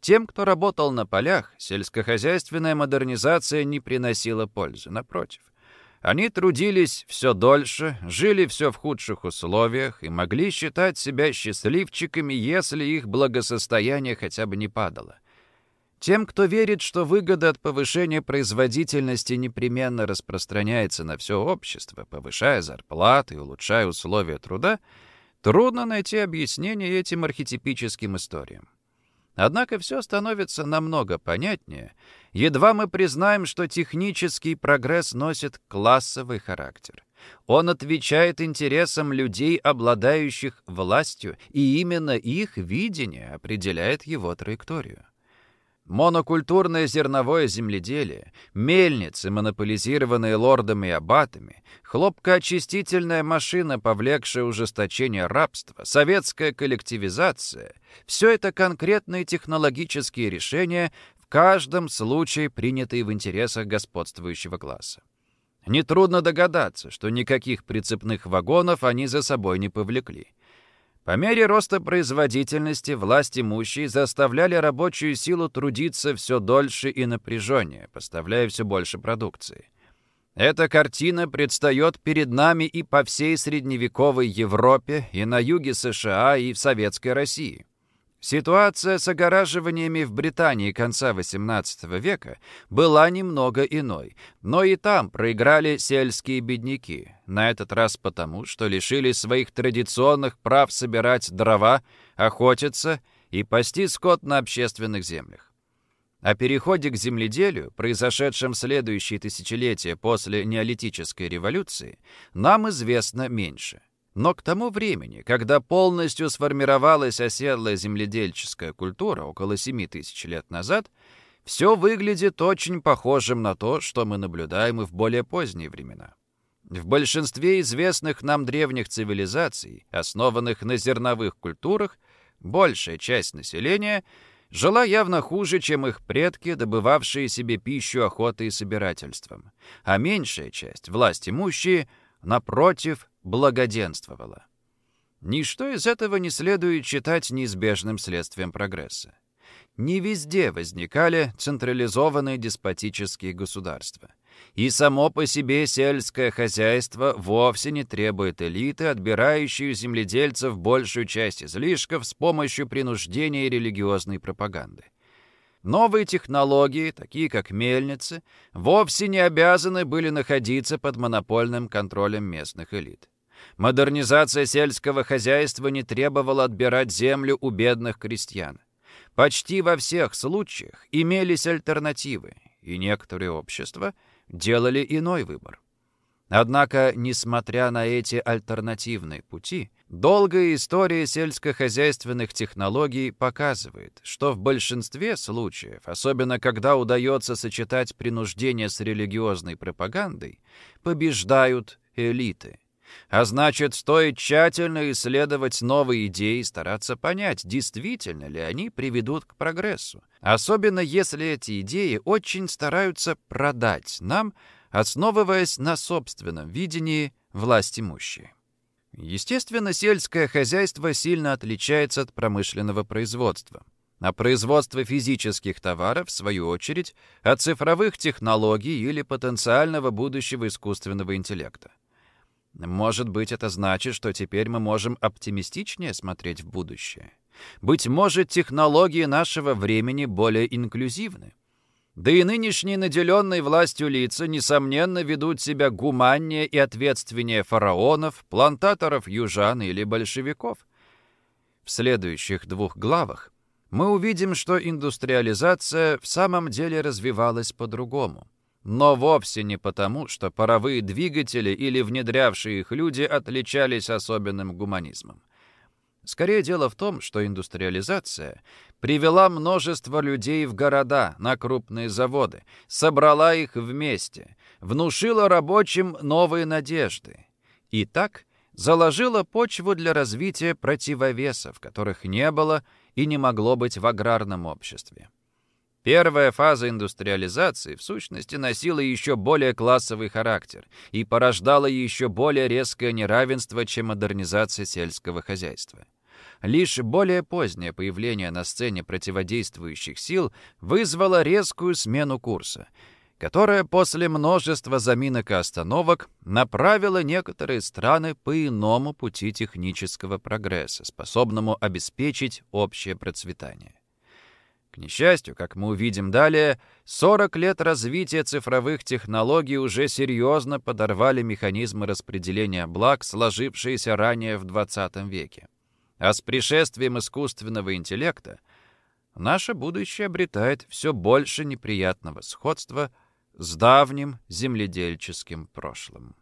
Тем, кто работал на полях, сельскохозяйственная модернизация не приносила пользы, напротив. Они трудились все дольше, жили все в худших условиях и могли считать себя счастливчиками, если их благосостояние хотя бы не падало. Тем, кто верит, что выгода от повышения производительности непременно распространяется на все общество, повышая зарплаты и улучшая условия труда, трудно найти объяснение этим архетипическим историям. Однако все становится намного понятнее, едва мы признаем, что технический прогресс носит классовый характер. Он отвечает интересам людей, обладающих властью, и именно их видение определяет его траекторию. Монокультурное зерновое земледелие, мельницы, монополизированные лордами и аббатами, хлопкоочистительная машина, повлекшая ужесточение рабства, советская коллективизация — все это конкретные технологические решения, в каждом случае принятые в интересах господствующего класса. Нетрудно догадаться, что никаких прицепных вагонов они за собой не повлекли. По мере роста производительности власть имущие заставляли рабочую силу трудиться все дольше и напряженнее, поставляя все больше продукции. Эта картина предстает перед нами и по всей средневековой Европе, и на юге США, и в Советской России. Ситуация с огораживаниями в Британии конца XVIII века была немного иной, но и там проиграли сельские бедняки, на этот раз потому, что лишились своих традиционных прав собирать дрова, охотиться и пасти скот на общественных землях. О переходе к земледелию, произошедшем в следующие тысячелетия после неолитической революции, нам известно меньше. Но к тому времени, когда полностью сформировалась оседлая земледельческая культура около 7 тысяч лет назад, все выглядит очень похожим на то, что мы наблюдаем и в более поздние времена. В большинстве известных нам древних цивилизаций, основанных на зерновых культурах, большая часть населения жила явно хуже, чем их предки, добывавшие себе пищу охотой и собирательством, а меньшая часть, власть имущие, напротив, благоденствовала. Ничто из этого не следует считать неизбежным следствием прогресса. Не везде возникали централизованные деспотические государства. И само по себе сельское хозяйство вовсе не требует элиты, отбирающей у земледельцев большую часть излишков с помощью принуждения и религиозной пропаганды. Новые технологии, такие как мельницы, вовсе не обязаны были находиться под монопольным контролем местных элит. Модернизация сельского хозяйства не требовала отбирать землю у бедных крестьян. Почти во всех случаях имелись альтернативы, и некоторые общества делали иной выбор. Однако, несмотря на эти альтернативные пути, долгая история сельскохозяйственных технологий показывает, что в большинстве случаев, особенно когда удается сочетать принуждение с религиозной пропагандой, побеждают элиты – а значит, стоит тщательно исследовать новые идеи и стараться понять, действительно ли они приведут к прогрессу. Особенно если эти идеи очень стараются продать нам, основываясь на собственном видении власть имущие. Естественно, сельское хозяйство сильно отличается от промышленного производства. А производство физических товаров, в свою очередь, от цифровых технологий или потенциального будущего искусственного интеллекта. Может быть, это значит, что теперь мы можем оптимистичнее смотреть в будущее. Быть может, технологии нашего времени более инклюзивны. Да и нынешние наделенные властью лица, несомненно, ведут себя гуманнее и ответственнее фараонов, плантаторов южан или большевиков. В следующих двух главах мы увидим, что индустриализация в самом деле развивалась по-другому но вовсе не потому, что паровые двигатели или внедрявшие их люди отличались особенным гуманизмом. Скорее дело в том, что индустриализация привела множество людей в города, на крупные заводы, собрала их вместе, внушила рабочим новые надежды. И так заложила почву для развития противовесов, которых не было и не могло быть в аграрном обществе. Первая фаза индустриализации, в сущности, носила еще более классовый характер и порождала еще более резкое неравенство, чем модернизация сельского хозяйства. Лишь более позднее появление на сцене противодействующих сил вызвало резкую смену курса, которая после множества заминок и остановок направила некоторые страны по иному пути технического прогресса, способному обеспечить общее процветание. К несчастью, как мы увидим далее, 40 лет развития цифровых технологий уже серьезно подорвали механизмы распределения благ, сложившиеся ранее в 20 веке. А с пришествием искусственного интеллекта наше будущее обретает все больше неприятного сходства с давним земледельческим прошлым.